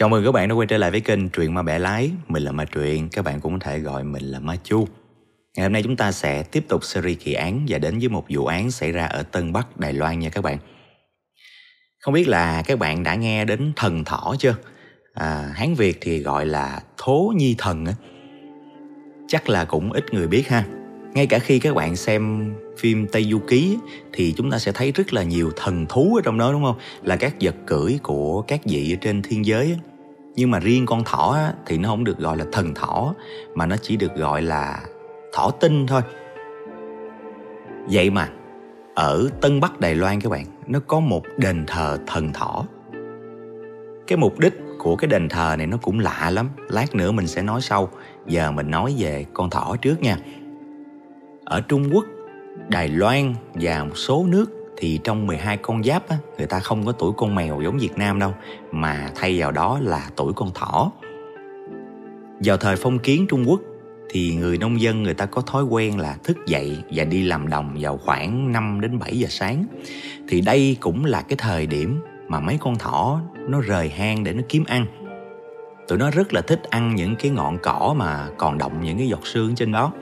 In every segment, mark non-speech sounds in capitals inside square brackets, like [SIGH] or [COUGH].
Chào mừng các bạn đã quay trở lại với kênh Truyện Ma Bẻ Lái Mình là Ma Truyện, các bạn cũng có thể gọi mình là Ma Chu Ngày hôm nay chúng ta sẽ tiếp tục series kỳ án Và đến với một vụ án xảy ra ở Tân Bắc, Đài Loan nha các bạn Không biết là các bạn đã nghe đến thần thỏ chưa? À, Hán Việt thì gọi là thố nhi thần á Chắc là cũng ít người biết ha ngay cả khi các bạn xem phim Tây Du Ký thì chúng ta sẽ thấy rất là nhiều thần thú ở trong đó đúng không? Là các vật cưỡi của các vị ở trên thiên giới. Nhưng mà riêng con thỏ thì nó không được gọi là thần thỏ mà nó chỉ được gọi là thỏ tinh thôi. Vậy mà ở Tân Bắc Đài Loan các bạn nó có một đền thờ thần thỏ. Cái mục đích của cái đền thờ này nó cũng lạ lắm, lát nữa mình sẽ nói sau. Giờ mình nói về con thỏ trước nha ở Trung Quốc, Đài Loan và một số nước thì trong 12 con giáp á, người ta không có tuổi con mèo giống Việt Nam đâu mà thay vào đó là tuổi con thỏ. Vào thời phong kiến Trung Quốc thì người nông dân người ta có thói quen là thức dậy và đi làm đồng vào khoảng 5 đến 7 giờ sáng. Thì đây cũng là cái thời điểm mà mấy con thỏ nó rời hang để nó kiếm ăn. Tụi nó rất là thích ăn những cái ngọn cỏ mà còn động những cái giọt sương trên đó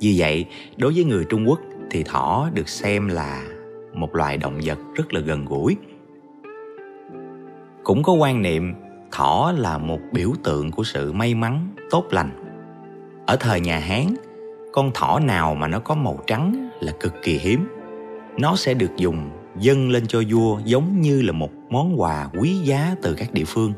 vì vậy, đối với người Trung Quốc thì thỏ được xem là một loài động vật rất là gần gũi. Cũng có quan niệm thỏ là một biểu tượng của sự may mắn, tốt lành. Ở thời nhà Hán, con thỏ nào mà nó có màu trắng là cực kỳ hiếm. Nó sẽ được dùng dâng lên cho vua giống như là một món quà quý giá từ các địa phương.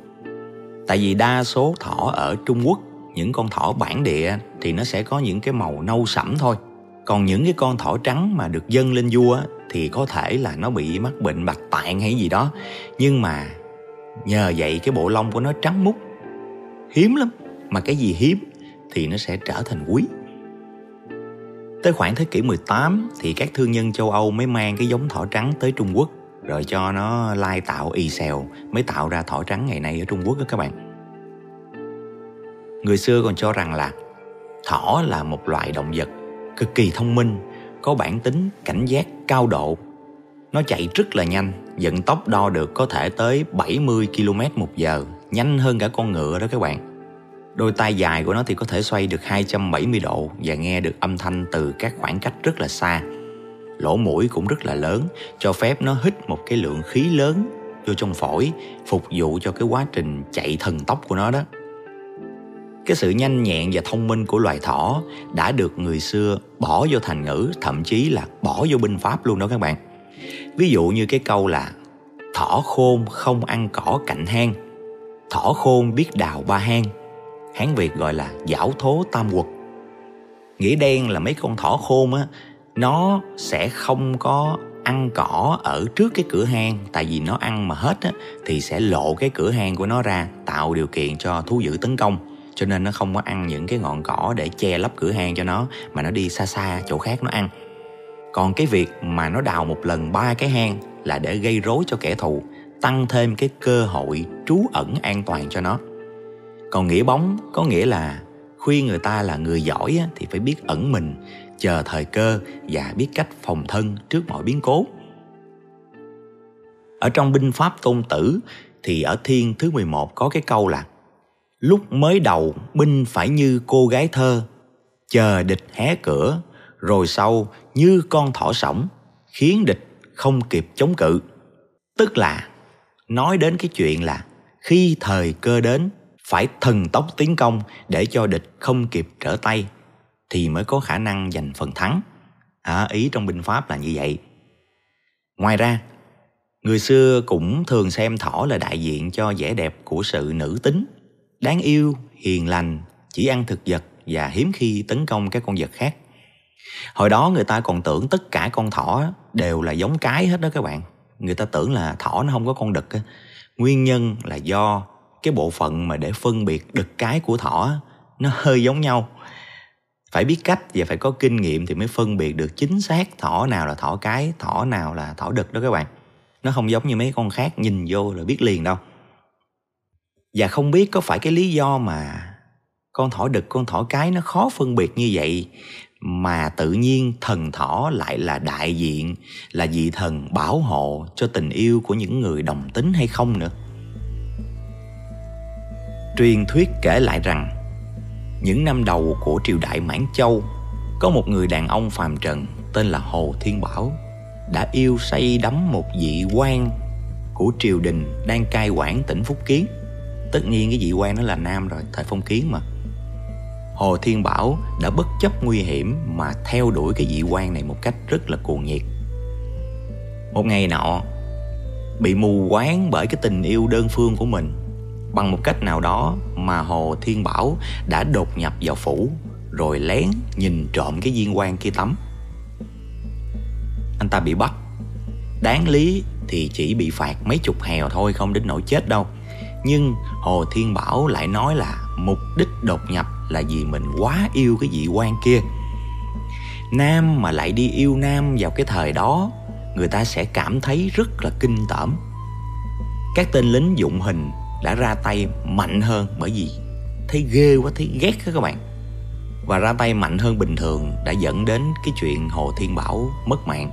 Tại vì đa số thỏ ở Trung Quốc những con thỏ bản địa thì nó sẽ có những cái màu nâu sẫm thôi còn những cái con thỏ trắng mà được dâng lên vua thì có thể là nó bị mắc bệnh bạch tạng hay gì đó. Nhưng mà nhờ vậy cái bộ lông của nó trắng mút hiếm lắm. Mà cái gì hiếm thì nó sẽ trở thành quý. Tới khoảng thế kỷ 18 thì các thương nhân châu Âu mới mang cái giống thỏ trắng tới Trung Quốc rồi cho nó lai tạo y xèo mới tạo ra thỏ trắng ngày nay ở Trung Quốc đó các bạn. Người xưa còn cho rằng là thỏ là một loại động vật cực kỳ thông minh, có bản tính cảnh giác cao độ. Nó chạy rất là nhanh, vận tốc đo được có thể tới 70 km một giờ, nhanh hơn cả con ngựa đó các bạn. Đôi tai dài của nó thì có thể xoay được 270 độ và nghe được âm thanh từ các khoảng cách rất là xa. Lỗ mũi cũng rất là lớn, cho phép nó hít một cái lượng khí lớn vô trong phổi, phục vụ cho cái quá trình chạy thần tốc của nó đó. Cái sự nhanh nhẹn và thông minh của loài thỏ đã được người xưa bỏ vô thành ngữ, thậm chí là bỏ vô binh pháp luôn đó các bạn. Ví dụ như cái câu là Thỏ khôn không ăn cỏ cạnh hang. Thỏ khôn biết đào ba hang. Hán Việt gọi là giảo thố tam quật. Nghĩa đen là mấy con thỏ khôn á Nó sẽ không có ăn cỏ ở trước cái cửa hang Tại vì nó ăn mà hết á Thì sẽ lộ cái cửa hang của nó ra Tạo điều kiện cho thú dữ tấn công cho nên nó không có ăn những cái ngọn cỏ để che lấp cửa hang cho nó, mà nó đi xa xa chỗ khác nó ăn. Còn cái việc mà nó đào một lần ba cái hang là để gây rối cho kẻ thù, tăng thêm cái cơ hội trú ẩn an toàn cho nó. Còn nghĩa bóng có nghĩa là khuyên người ta là người giỏi thì phải biết ẩn mình, chờ thời cơ và biết cách phòng thân trước mọi biến cố. Ở trong binh pháp tôn tử thì ở thiên thứ 11 có cái câu là Lúc mới đầu binh phải như cô gái thơ Chờ địch hé cửa Rồi sau như con thỏ sổng Khiến địch không kịp chống cự. Tức là Nói đến cái chuyện là Khi thời cơ đến Phải thần tốc tiến công Để cho địch không kịp trở tay Thì mới có khả năng giành phần thắng. À, Ý trong binh pháp là như vậy. Ngoài ra Người xưa cũng thường xem thỏ là đại diện cho vẻ đẹp của sự nữ tính đáng yêu, hiền lành, chỉ ăn thực vật và hiếm khi tấn công các con vật khác. Hồi đó người ta còn tưởng tất cả con thỏ đều là giống cái hết đó các bạn. Người ta tưởng là thỏ nó không có con đực. Nguyên nhân là do cái bộ phận mà để phân biệt đực cái của thỏ nó hơi giống nhau. Phải biết cách và phải có kinh nghiệm thì mới phân biệt được chính xác thỏ nào là thỏ cái, thỏ nào là thỏ đực đó các bạn. Nó không giống như mấy con khác nhìn vô là biết liền đâu và không biết có phải cái lý do mà con thỏ đực, con thỏ cái nó khó phân biệt như vậy mà tự nhiên thần thỏ lại là đại diện, là vị thần bảo hộ cho tình yêu của những người đồng tính hay không nữa Truyền thuyết kể lại rằng, những năm đầu của triều đại Mãn Châu, có một người đàn ông phàm trần tên là Hồ Thiên Bảo đã yêu say đắm một vị quan của triều đình đang cai quản tỉnh Phúc Kiến. Tất nhiên cái vị quan đó là nam rồi, thời phong kiến mà. Hồ Thiên Bảo đã bất chấp nguy hiểm mà theo đuổi cái vị quan này một cách rất là cuồng nhiệt. Một ngày nọ, bị mù quáng bởi cái tình yêu đơn phương của mình bằng một cách nào đó mà Hồ Thiên Bảo đã đột nhập vào phủ rồi lén nhìn trộm cái viên quan kia tắm. Anh ta bị bắt. Đáng lý thì chỉ bị phạt mấy chục hèo thôi không đến nỗi chết đâu. Nhưng Hồ Thiên Bảo lại nói là mục đích đột nhập là vì mình quá yêu cái vị quan kia. Nam mà lại đi yêu Nam vào cái thời đó, người ta sẽ cảm thấy rất là kinh tởm. Các tên lính dụng hình đã ra tay mạnh hơn bởi vì thấy ghê quá, thấy ghét đó các bạn và ra tay mạnh hơn bình thường đã dẫn đến cái chuyện Hồ Thiên Bảo mất mạng.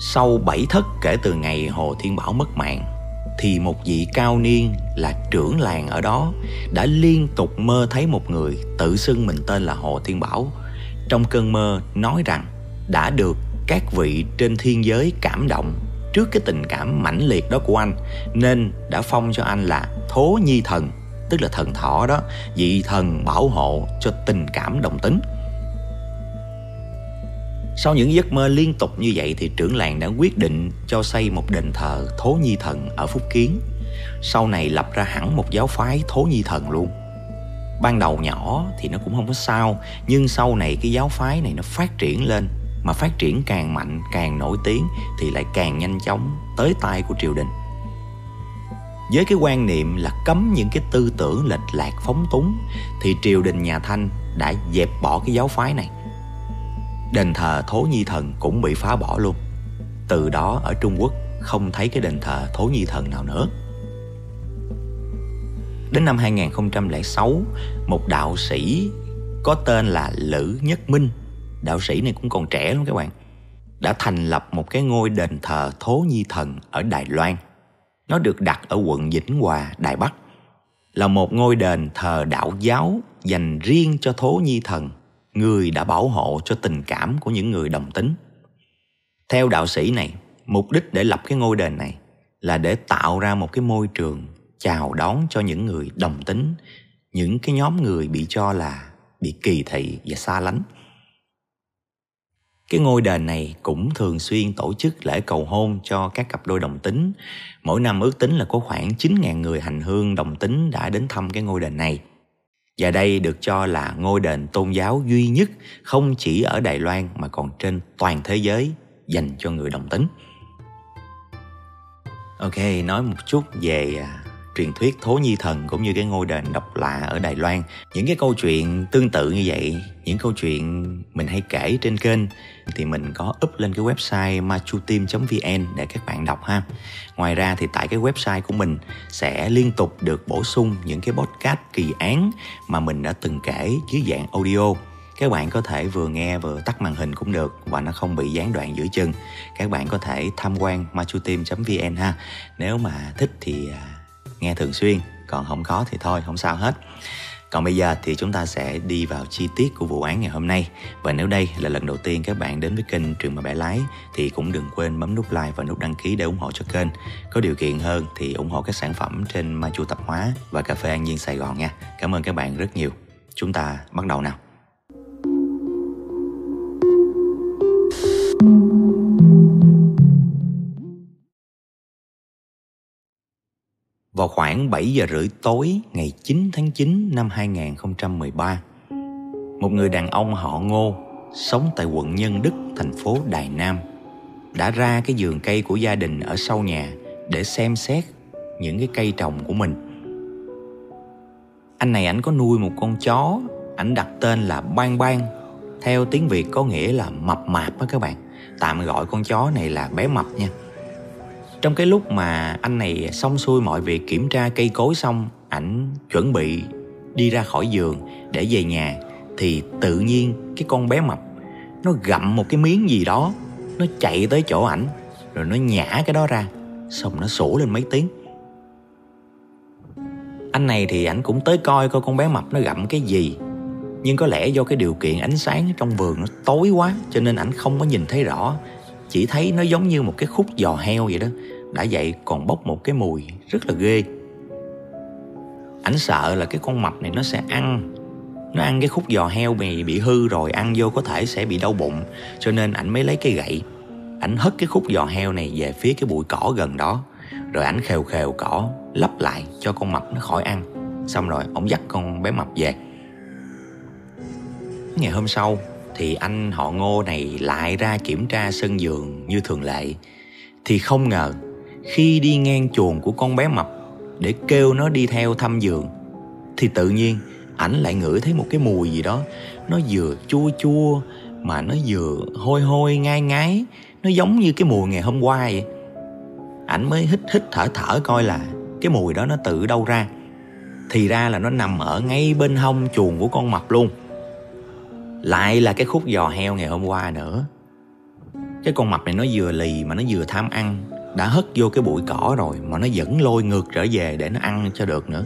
Sau bảy thất kể từ ngày Hồ Thiên Bảo mất mạng thì một vị cao niên là trưởng làng ở đó đã liên tục mơ thấy một người tự xưng mình tên là Hồ Thiên Bảo. Trong cơn mơ nói rằng đã được các vị trên thiên giới cảm động trước cái tình cảm mãnh liệt đó của anh, nên đã phong cho anh là thố nhi thần, tức là thần thỏ đó, vị thần bảo hộ cho tình cảm đồng tính sau những giấc mơ liên tục như vậy thì trưởng làng đã quyết định cho xây một đền thờ Thố Nhi Thần ở Phúc Kiến. Sau này lập ra hẳn một giáo phái Thố Nhi Thần luôn. Ban đầu nhỏ thì nó cũng không có sao, nhưng sau này cái giáo phái này nó phát triển lên mà phát triển càng mạnh càng nổi tiếng thì lại càng nhanh chóng tới tay của triều đình với cái quan niệm là cấm những cái tư tưởng lệch lạc phóng túng thì triều đình nhà thanh đã dẹp bỏ cái giáo phái này đền thờ thố nhi thần cũng bị phá bỏ luôn từ đó ở trung quốc không thấy cái đền thờ thố nhi thần nào nữa đến năm 2006 một đạo sĩ có tên là Lữ Nhất Minh đạo sĩ này cũng còn trẻ lắm các bạn đã thành lập một cái ngôi đền thờ Thố Nhi Thần ở Đài Loan. Nó được đặt ở quận Vĩnh Hòa, Đài Bắc. Là một ngôi đền thờ đạo giáo dành riêng cho Thố Nhi Thần, người đã bảo hộ cho tình cảm của những người đồng tính. Theo đạo sĩ này, mục đích để lập cái ngôi đền này là để tạo ra một cái môi trường chào đón cho những người đồng tính, những cái nhóm người bị cho là bị kỳ thị và xa lánh. Cái ngôi đền này cũng thường xuyên tổ chức lễ cầu hôn cho các cặp đôi đồng tính. Mỗi năm ước tính là có khoảng 9.000 người hành hương đồng tính đã đến thăm cái ngôi đền này. Và đây được cho là ngôi đền tôn giáo duy nhất không chỉ ở Đài Loan mà còn trên toàn thế giới dành cho người đồng tính. Ok, nói một chút về à, truyền thuyết Thố Nhi Thần cũng như cái ngôi đền độc lạ ở Đài Loan. Những cái câu chuyện tương tự như vậy, những câu chuyện mình hay kể trên kênh thì mình có up lên cái website machutim.vn để các bạn đọc ha. Ngoài ra thì tại cái website của mình sẽ liên tục được bổ sung những cái podcast kỳ án mà mình đã từng kể dưới dạng audio các bạn có thể vừa nghe vừa tắt màn hình cũng được và nó không bị gián đoạn giữa chừng các bạn có thể tham quan machutim vn ha nếu mà thích thì à, nghe thường xuyên, còn không có thì thôi, không sao hết. Còn bây giờ thì chúng ta sẽ đi vào chi tiết của vụ án ngày hôm nay. Và nếu đây là lần đầu tiên các bạn đến với kênh Trường Mà Bẻ Lái, Thì cũng đừng quên bấm nút like và nút đăng ký để ủng hộ cho kênh. Có điều kiện hơn thì ủng hộ các sản phẩm trên Ma Chu Tạp Hóa và Cà phê An Nhiên Sài Gòn nha. Cảm ơn các bạn rất nhiều. Chúng ta bắt đầu nào. Vào khoảng 7 giờ rưỡi tối ngày 9 tháng 9 năm 2013. Một người đàn ông họ Ngô sống tại quận Nhân Đức, thành phố Đài Nam đã ra cái vườn cây của gia đình ở sau nhà để xem xét những cái cây trồng của mình. Anh này ảnh có nuôi một con chó, ảnh đặt tên là Ban Ban. Theo tiếng Việt có nghĩa là mập mạp á các bạn. Tạm gọi con chó này là bé mập nha trong cái lúc mà anh này xong xuôi mọi việc, kiểm tra cây cối xong, ảnh chuẩn bị đi ra khỏi giường để về nhà, thì tự nhiên cái con bé mập nó gặm một cái miếng gì đó, nó chạy tới chỗ ảnh, rồi nó nhả cái đó ra, xong nó sủa lên mấy tiếng. Anh này thì ảnh cũng tới coi coi con bé mập nó gặm cái gì, nhưng có lẽ do cái điều kiện ánh sáng trong vườn nó tối quá, cho nên ảnh không có nhìn thấy rõ, chỉ thấy nó giống như một cái khúc giò heo vậy đó đã vậy còn bốc một cái mùi rất là ghê. Ảnh sợ là cái con mập này nó sẽ ăn. Nó ăn cái khúc giò heo bị bị hư rồi, ăn vô có thể sẽ bị đau bụng. Cho nên ảnh mới lấy cái gậy. Ảnh hất cái khúc giò heo này về phía cái bụi cỏ gần đó. Rồi ảnh khều khều cỏ, lấp lại cho con mập nó khỏi ăn. Xong rồi ổng dắt con bé mập về. Ngày hôm sau thì anh họ ngô này lại ra kiểm tra sân giường như thường lệ. Thì không ngờ khi đi ngang chuồng của con bé mập để kêu nó đi theo thăm giường, thì tự nhiên ảnh lại ngửi thấy một cái mùi gì đó. Nó vừa chua chua mà nó vừa hôi hôi ngai ngái nó giống như cái mùi ngày hôm qua vậy. Ảnh mới hít hít thở thở coi là cái mùi đó nó tự đâu ra. Thì ra là nó nằm ở ngay bên hông chuồng của con mập luôn. Lại là cái khúc giò heo ngày hôm qua nữa. Cái con mập này nó vừa lì mà nó vừa tham ăn đã hất vô cái bụi cỏ rồi mà nó vẫn lôi ngược trở về để nó ăn cho được nữa.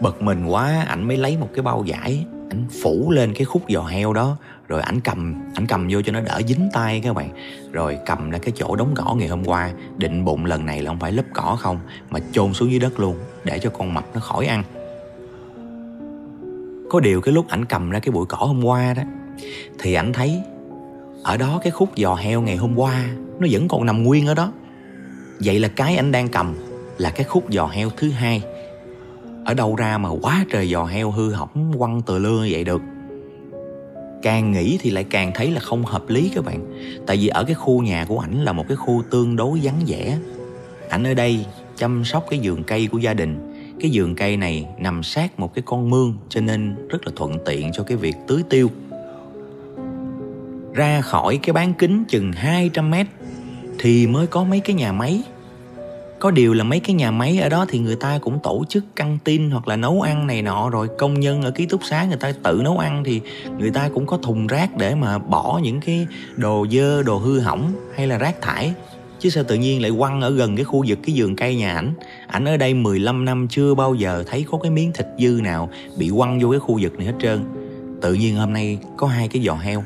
Bực mình quá, ảnh mới lấy một cái bao vải, ảnh phủ lên cái khúc giò heo đó, rồi ảnh cầm ảnh cầm vô cho nó đỡ dính tay các bạn. Rồi cầm ra cái chỗ đống cỏ ngày hôm qua, định bụng lần này là không phải lấp cỏ không, mà chôn xuống dưới đất luôn, để cho con mập nó khỏi ăn. Có điều cái lúc ảnh cầm ra cái bụi cỏ hôm qua đó, thì ảnh thấy ở đó cái khúc giò heo ngày hôm qua, nó vẫn còn nằm nguyên ở đó. Vậy là cái anh đang cầm là cái khúc giò heo thứ hai. Ở đâu ra mà quá trời giò heo hư hỏng, quăng tờ lưa như vậy được. Càng nghĩ thì lại càng thấy là không hợp lý các bạn. Tại vì ở cái khu nhà của ảnh là một cái khu tương đối vắng vẻ. Ảnh ở đây chăm sóc cái vườn cây của gia đình. Cái vườn cây này nằm sát một cái con mương, cho nên rất là thuận tiện cho cái việc tưới tiêu ra khỏi cái bán kính chừng 200 mét thì mới có mấy cái nhà máy. Có điều là mấy cái nhà máy ở đó thì người ta cũng tổ chức căng tin hoặc là nấu ăn này nọ, rồi công nhân ở ký túc xá người ta tự nấu ăn thì người ta cũng có thùng rác để mà bỏ những cái đồ dơ, đồ hư hỏng hay là rác thải. Chứ sao tự nhiên lại quăng ở gần cái khu vực cái vườn cây nhà ảnh? Ảnh ở đây 15 năm chưa bao giờ thấy có cái miếng thịt dư nào bị quăng vô cái khu vực này hết trơn. Tự nhiên hôm nay có hai cái giò heo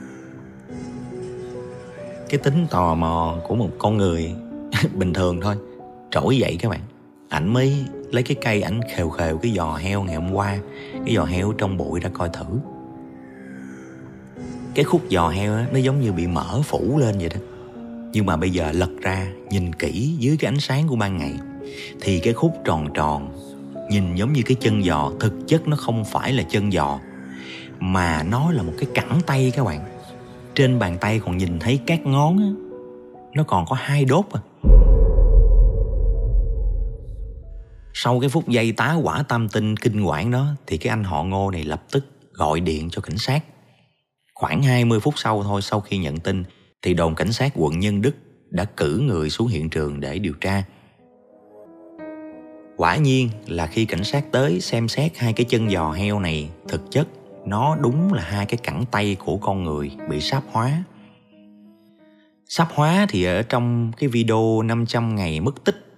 cái tính tò mò của một con người [LAUGHS] bình thường thôi. Trỗi dậy các bạn. Ảnh mới lấy cái cây ảnh khều khều cái giò heo ngày hôm qua. Cái giò heo trong bụi ra coi thử. Cái khúc giò heo đó, nó giống như bị mở phủ lên vậy đó. Nhưng mà bây giờ lật ra nhìn kỹ dưới cái ánh sáng của ban ngày thì cái khúc tròn tròn nhìn giống như cái chân giò thực chất nó không phải là chân giò mà nó là một cái cẳng tay các bạn trên bàn tay còn nhìn thấy các ngón á. Nó còn có hai đốt à. Sau cái phút giây tá quả tam tinh kinh quản đó, thì cái anh họ ngô này lập tức gọi điện cho cảnh sát. Khoảng 20 phút sau thôi, sau khi nhận tin, thì đồn cảnh sát quận Nhân Đức đã cử người xuống hiện trường để điều tra. Quả nhiên là khi cảnh sát tới xem xét hai cái chân giò heo này thực chất nó đúng là hai cái cẳng tay của con người bị sáp hóa. Sáp hóa thì ở trong cái video 500 ngày mất tích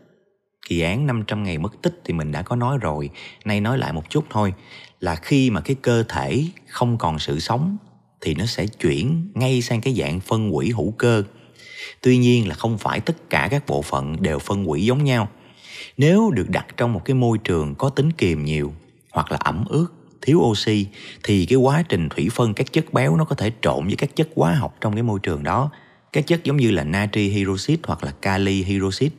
kỳ án 500 ngày mất tích thì mình đã có nói rồi, nay nói lại một chút thôi, là khi mà cái cơ thể không còn sự sống thì nó sẽ chuyển ngay sang cái dạng phân hủy hữu cơ. Tuy nhiên là không phải tất cả các bộ phận đều phân hủy giống nhau. Nếu được đặt trong một cái môi trường có tính kiềm nhiều hoặc là ẩm ướt, thiếu oxy, thì cái quá trình thủy phân các chất béo nó có thể trộn với các chất hóa học trong cái môi trường đó. Các chất giống như là natri hydroxit hoặc là kali hydroxit,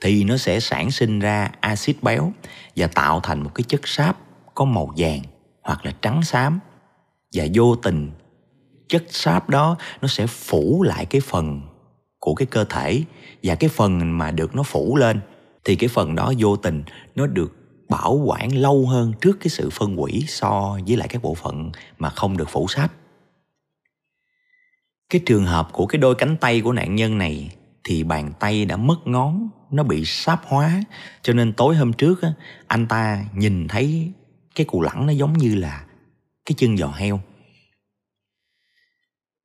thì nó sẽ sản sinh ra axit béo và tạo thành một cái chất sáp có màu vàng hoặc là trắng xám và vô tình, chất sáp đó nó sẽ phủ lại cái phần của cái cơ thể và cái phần mà được nó phủ lên, thì cái phần đó vô tình nó được bảo quản lâu hơn trước cái sự phân hủy so với lại các bộ phận mà không được phủ sáp. Cái trường hợp của cái đôi cánh tay của nạn nhân này thì bàn tay đã mất ngón nó bị sáp hóa. Cho nên tối hôm trước á, anh ta nhìn thấy cái cù lẳng nó giống như là cái chân giò heo.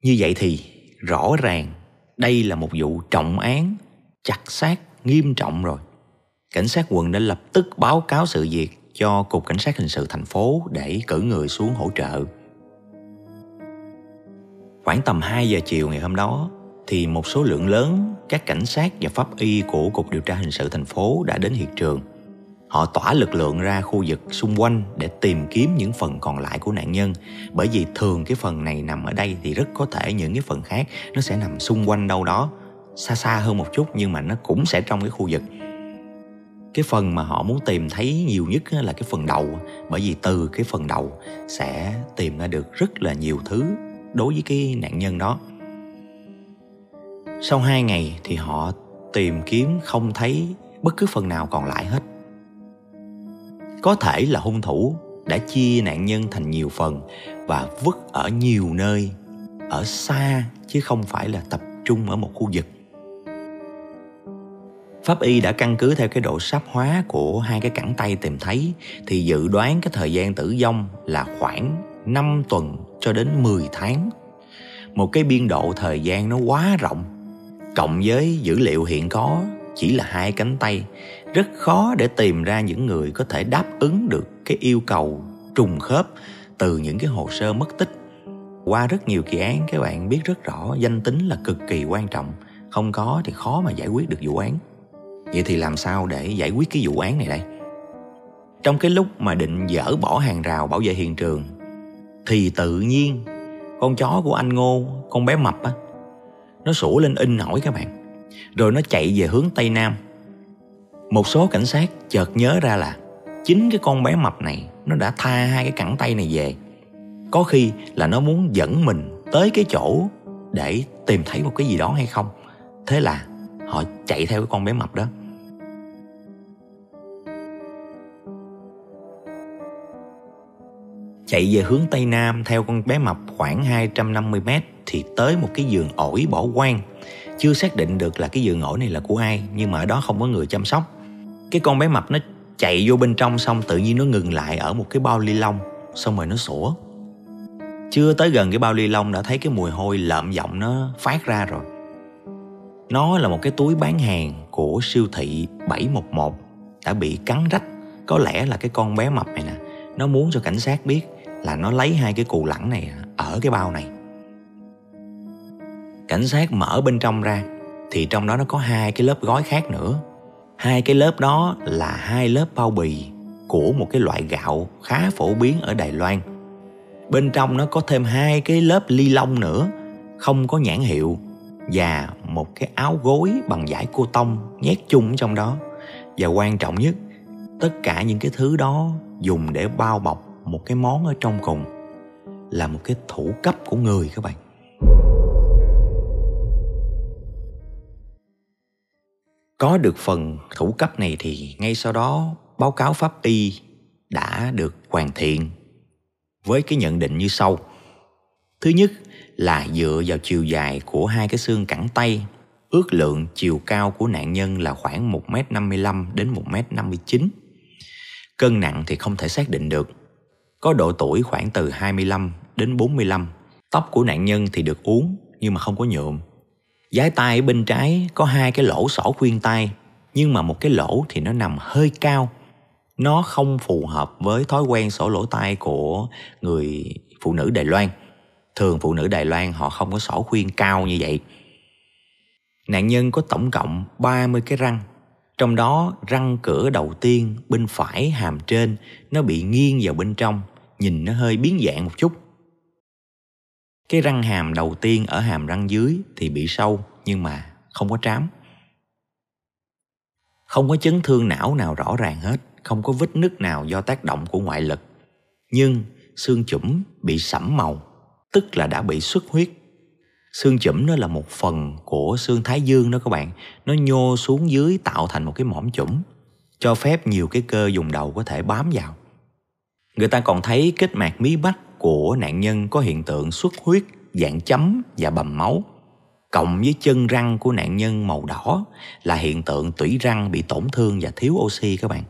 Như vậy thì rõ ràng đây là một vụ trọng án chặt xác nghiêm trọng rồi cảnh sát quận đã lập tức báo cáo sự việc cho Cục Cảnh sát Hình sự thành phố để cử người xuống hỗ trợ. Khoảng tầm 2 giờ chiều ngày hôm đó, thì một số lượng lớn các cảnh sát và pháp y của Cục Điều tra Hình sự thành phố đã đến hiện trường. Họ tỏa lực lượng ra khu vực xung quanh để tìm kiếm những phần còn lại của nạn nhân, bởi vì thường cái phần này nằm ở đây thì rất có thể những cái phần khác nó sẽ nằm xung quanh đâu đó, xa xa hơn một chút nhưng mà nó cũng sẽ trong cái khu vực cái phần mà họ muốn tìm thấy nhiều nhất là cái phần đầu. Bởi vì từ cái phần đầu sẽ tìm ra được rất là nhiều thứ đối với cái nạn nhân đó. Sau hai ngày thì họ tìm kiếm không thấy bất cứ phần nào còn lại hết. Có thể là hung thủ đã chia nạn nhân thành nhiều phần và vứt ở nhiều nơi, ở xa chứ không phải là tập trung ở một khu vực. Pháp y đã căn cứ theo cái độ sáp hóa của hai cái cẳng tay tìm thấy thì dự đoán cái thời gian tử vong là khoảng 5 tuần cho đến 10 tháng. Một cái biên độ thời gian nó quá rộng. Cộng với dữ liệu hiện có chỉ là hai cánh tay, rất khó để tìm ra những người có thể đáp ứng được cái yêu cầu trùng khớp từ những cái hồ sơ mất tích. Qua rất nhiều kỳ án các bạn biết rất rõ danh tính là cực kỳ quan trọng, không có thì khó mà giải quyết được vụ án. Vậy thì làm sao để giải quyết cái vụ án này đây? Trong cái lúc mà định dỡ bỏ hàng rào bảo vệ hiện trường, Thì tự nhiên Con chó của anh Ngô, Con bé mập á, Nó sủa lên in hỏi các bạn. Rồi nó chạy về hướng Tây Nam. Một số cảnh sát chợt nhớ ra là Chính cái con bé mập này Nó đã tha hai cái cẳng tay này về. Có khi là nó muốn dẫn mình Tới cái chỗ Để tìm thấy một cái gì đó hay không. Thế là họ chạy theo cái con bé mập đó. Chạy về hướng Tây Nam theo con bé mập khoảng 250 mét thì tới một cái giường ổi bỏ quang. Chưa xác định được là cái giường ổi này là của ai nhưng mà ở đó không có người chăm sóc. Cái con bé mập nó chạy vô bên trong xong tự nhiên nó ngừng lại ở một cái bao ly lông xong rồi nó sủa. Chưa tới gần cái bao ly lông đã thấy cái mùi hôi lợm giọng nó phát ra rồi. Nó là một cái túi bán hàng của siêu thị 711 đã bị cắn rách. Có lẽ là cái con bé mập này nè, nó muốn cho cảnh sát biết là nó lấy hai cái cù lẳng này ở cái bao này. Cảnh sát mở bên trong ra, thì trong đó nó có hai cái lớp gói khác nữa. Hai cái lớp đó là hai lớp bao bì của một cái loại gạo khá phổ biến ở đài loan. Bên trong nó có thêm hai cái lớp ly lông nữa, không có nhãn hiệu, và một cái áo gối bằng vải cô tông nhét chung trong đó. Và quan trọng nhất, tất cả những cái thứ đó dùng để bao bọc một cái món ở trong cùng, là một cái thủ cấp của người các bạn. Có được phần thủ cấp này thì ngay sau đó báo cáo pháp y đã được hoàn thiện với cái nhận định như sau. Thứ nhất là dựa vào chiều dài của hai cái xương cẳng tay, ước lượng chiều cao của nạn nhân là khoảng 1m55 đến 1m59 cân nặng thì không thể xác định được có độ tuổi khoảng từ 25 đến 45. Tóc của nạn nhân thì được uống, nhưng mà không có nhuộm. Giái tai bên trái có hai cái lỗ sỏ khuyên tai, nhưng mà một cái lỗ thì nó nằm hơi cao. Nó không phù hợp với thói quen sổ lỗ tai của người phụ nữ Đài Loan. Thường phụ nữ Đài Loan họ không có sổ khuyên cao như vậy. Nạn nhân có tổng cộng 30 cái răng trong đó, răng cửa đầu tiên bên phải hàm trên nó bị nghiêng vào bên trong nhìn nó hơi biến dạng một chút. Cái răng hàm đầu tiên ở hàm răng dưới thì bị sâu, nhưng mà không có trám. Không có chấn thương não nào rõ ràng hết, không có vết nứt nào do tác động của ngoại lực. Nhưng xương chủm bị sẫm màu, tức là đã bị xuất huyết. Xương chủm nó là một phần của xương thái dương đó các bạn. Nó nhô xuống dưới tạo thành một cái mỏm chủm, cho phép nhiều cái cơ dùng đầu có thể bám vào người ta còn thấy kết mạc mí bách của nạn nhân có hiện tượng xuất huyết, dạng chấm và bầm máu. Cộng với chân răng của nạn nhân màu đỏ là hiện tượng tủy răng bị tổn thương và thiếu oxy các bạn.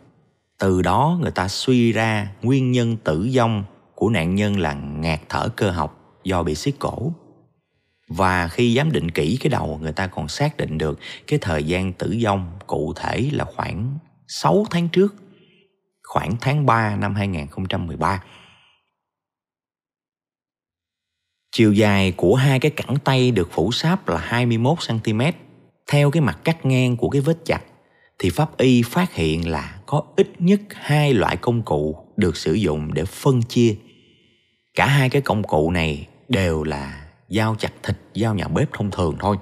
Từ đó người ta suy ra nguyên nhân tử vong của nạn nhân là ngạt thở cơ học do bị siết cổ. Và khi giám định kỹ cái đầu, người ta còn xác định được cái thời gian tử vong cụ thể là khoảng 6 tháng trước khoảng tháng 3 năm 2013. Chiều dài của hai cái cẳng tay được phủ sáp là 21 cm. Theo cái mặt cắt ngang của cái vết chặt thì pháp y phát hiện là có ít nhất hai loại công cụ được sử dụng để phân chia. Cả hai cái công cụ này đều là dao chặt thịt, dao nhà bếp thông thường thôi.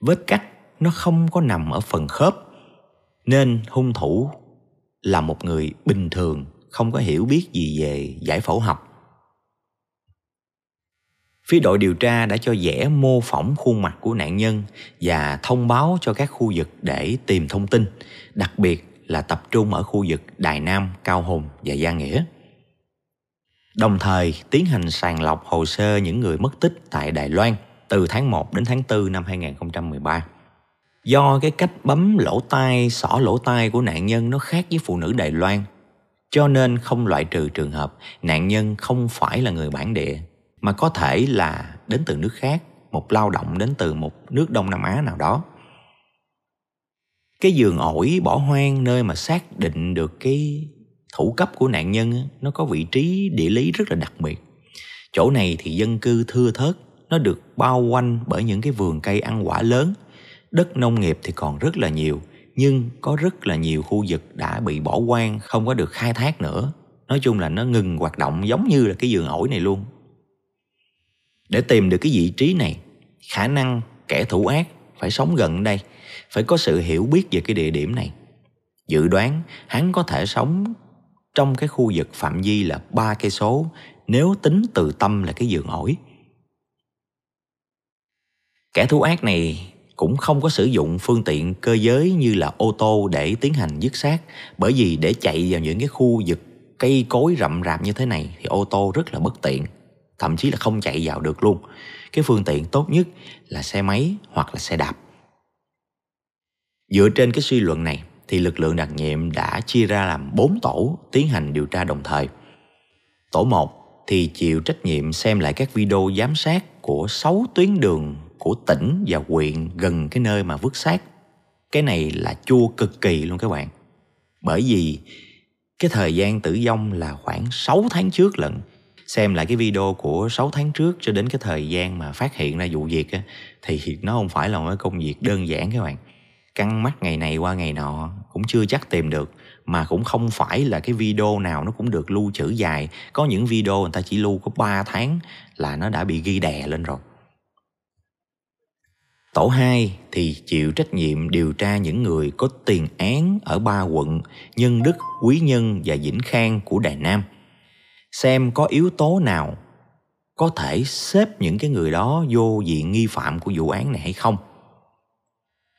Vết cắt nó không có nằm ở phần khớp nên hung thủ là một người bình thường, không có hiểu biết gì về giải phẫu học phía đội điều tra đã cho vẽ mô phỏng khuôn mặt của nạn nhân và thông báo cho các khu vực để tìm thông tin, đặc biệt là tập trung ở khu vực đài nam, cao hùng và gia nghĩa đồng thời, tiến hành sàng lọc hồ sơ những người mất tích tại Đài Loan từ tháng 1 đến tháng 4 năm 2013. Do cái cách bấm lỗ tai, xỏ lỗ tai của nạn nhân nó khác với phụ nữ Đài Loan, cho nên không loại trừ trường hợp nạn nhân không phải là người bản địa, mà có thể là đến từ nước khác, một lao động đến từ một nước Đông Nam Á nào đó. Cái giường ổi bỏ hoang nơi mà xác định được cái thủ cấp của nạn nhân nó có vị trí địa lý rất là đặc biệt. Chỗ này thì dân cư thưa thớt, nó được bao quanh bởi những cái vườn cây ăn quả lớn – đất nông nghiệp thì còn rất là nhiều, nhưng có rất là nhiều khu vực đã bị bỏ hoang, không có được khai thác nữa. Nói chung là nó ngừng hoạt động giống như là cái vườn ổi này luôn. Để tìm được cái vị trí này, khả năng kẻ thủ ác phải sống gần đây, phải có sự hiểu biết về cái địa điểm này. Dự đoán, hắn có thể sống trong cái khu vực phạm vi là ba cây số nếu tính từ tâm là cái vườn ổi. Kẻ thú ác này cũng không có sử dụng phương tiện cơ giới như là ô tô để tiến hành dứt xác. Bởi vì để chạy vào những cái khu vực cây cối rậm rạp như thế này thì ô tô rất là bất tiện, thậm chí là không chạy vào được luôn. Cái phương tiện tốt nhất là xe máy hoặc là xe đạp. Dựa trên cái suy luận này thì lực lượng đặc nhiệm đã chia ra làm 4 tổ tiến hành điều tra đồng thời. Tổ 1 thì chịu trách nhiệm xem lại các video giám sát của 6 tuyến đường của tỉnh và huyện gần cái nơi mà vứt xác. Cái này là chua cực kỳ luôn các bạn. Bởi vì cái thời gian tử vong là khoảng 6 tháng trước lận. Xem lại cái video của 6 tháng trước cho đến cái thời gian mà phát hiện ra vụ việc á, thì nó không phải là một công việc đơn giản các bạn. Căng mắt ngày này qua ngày nọ cũng chưa chắc tìm được mà cũng không phải là cái video nào nó cũng được lưu trữ dài. Có những video người ta chỉ lưu có 3 tháng là nó đã bị ghi đè lên rồi. Tổ 2 thì chịu trách nhiệm điều tra những người có tiền án ở ba quận Nhân Đức, Quý Nhân và Vĩnh Khang của Đài Nam. Xem có yếu tố nào có thể xếp những cái người đó vô diện nghi phạm của vụ án này hay không.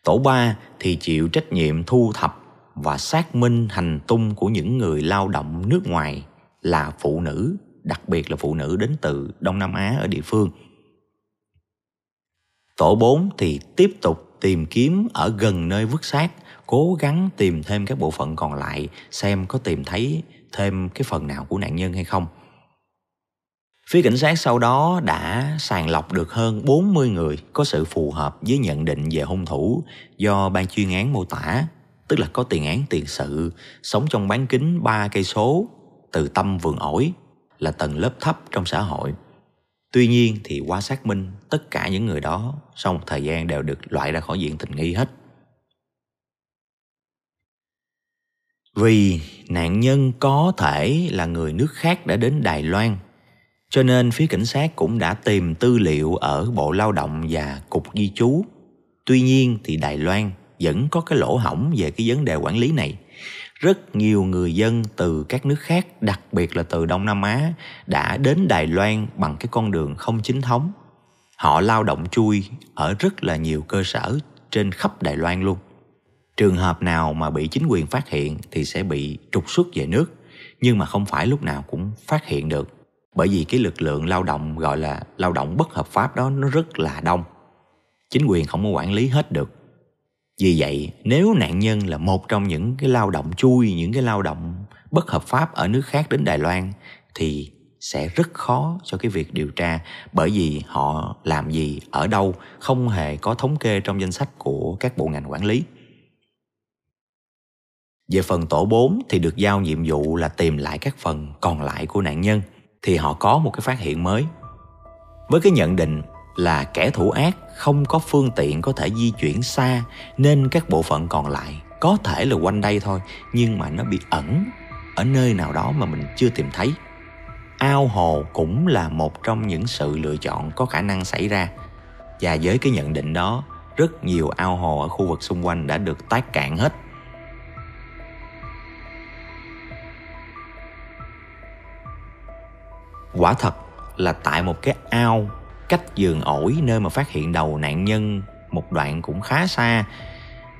Tổ 3 thì chịu trách nhiệm thu thập và xác minh hành tung của những người lao động nước ngoài là phụ nữ, đặc biệt là phụ nữ đến từ Đông Nam Á ở địa phương – Tổ 4 thì tiếp tục tìm kiếm ở gần nơi vứt xác, cố gắng tìm thêm các bộ phận còn lại xem có tìm thấy thêm cái phần nào của nạn nhân hay không. Phía cảnh sát sau đó đã sàng lọc được hơn 40 người có sự phù hợp với nhận định về hung thủ do ban chuyên án mô tả, tức là có tiền án tiền sự, sống trong bán kính 3 cây số từ tâm vườn ổi là tầng lớp thấp trong xã hội Tuy nhiên thì qua xác minh, tất cả những người đó sau một thời gian đều được loại ra khỏi diện tình nghi hết. Vì nạn nhân có thể là người nước khác đã đến Đài Loan, cho nên phía cảnh sát cũng đã tìm tư liệu ở Bộ Lao động và Cục Di trú. Tuy nhiên thì Đài Loan vẫn có cái lỗ hỏng về cái vấn đề quản lý này rất nhiều người dân từ các nước khác, đặc biệt là từ đông nam á, đã đến đài loan bằng cái con đường không chính thống. Họ lao động chui ở rất là nhiều cơ sở trên khắp đài loan luôn. Trường hợp nào mà bị chính quyền phát hiện thì sẽ bị trục xuất về nước, nhưng mà không phải lúc nào cũng phát hiện được. Bởi vì cái lực lượng lao động, gọi là lao động bất hợp pháp đó, nó rất là đông. Chính quyền không có quản lý hết được vì vậy, nếu nạn nhân là một trong những cái lao động chui, những cái lao động bất hợp pháp ở nước khác đến Đài Loan thì sẽ rất khó cho cái việc điều tra bởi vì họ làm gì ở đâu không hề có thống kê trong danh sách của các bộ ngành quản lý. Về phần tổ 4 thì được giao nhiệm vụ là tìm lại các phần còn lại của nạn nhân thì họ có một cái phát hiện mới. Với cái nhận định là kẻ thủ ác, không có phương tiện có thể di chuyển xa, nên các bộ phận còn lại có thể là quanh đây thôi, nhưng mà nó bị ẩn ở nơi nào đó mà mình chưa tìm thấy. Ao hồ cũng là một trong những sự lựa chọn có khả năng xảy ra. Và với cái nhận định đó, rất nhiều ao hồ ở khu vực xung quanh đã được tác cạn hết. Quả thật là tại một cái ao cách giường ổi nơi mà phát hiện đầu nạn nhân một đoạn cũng khá xa.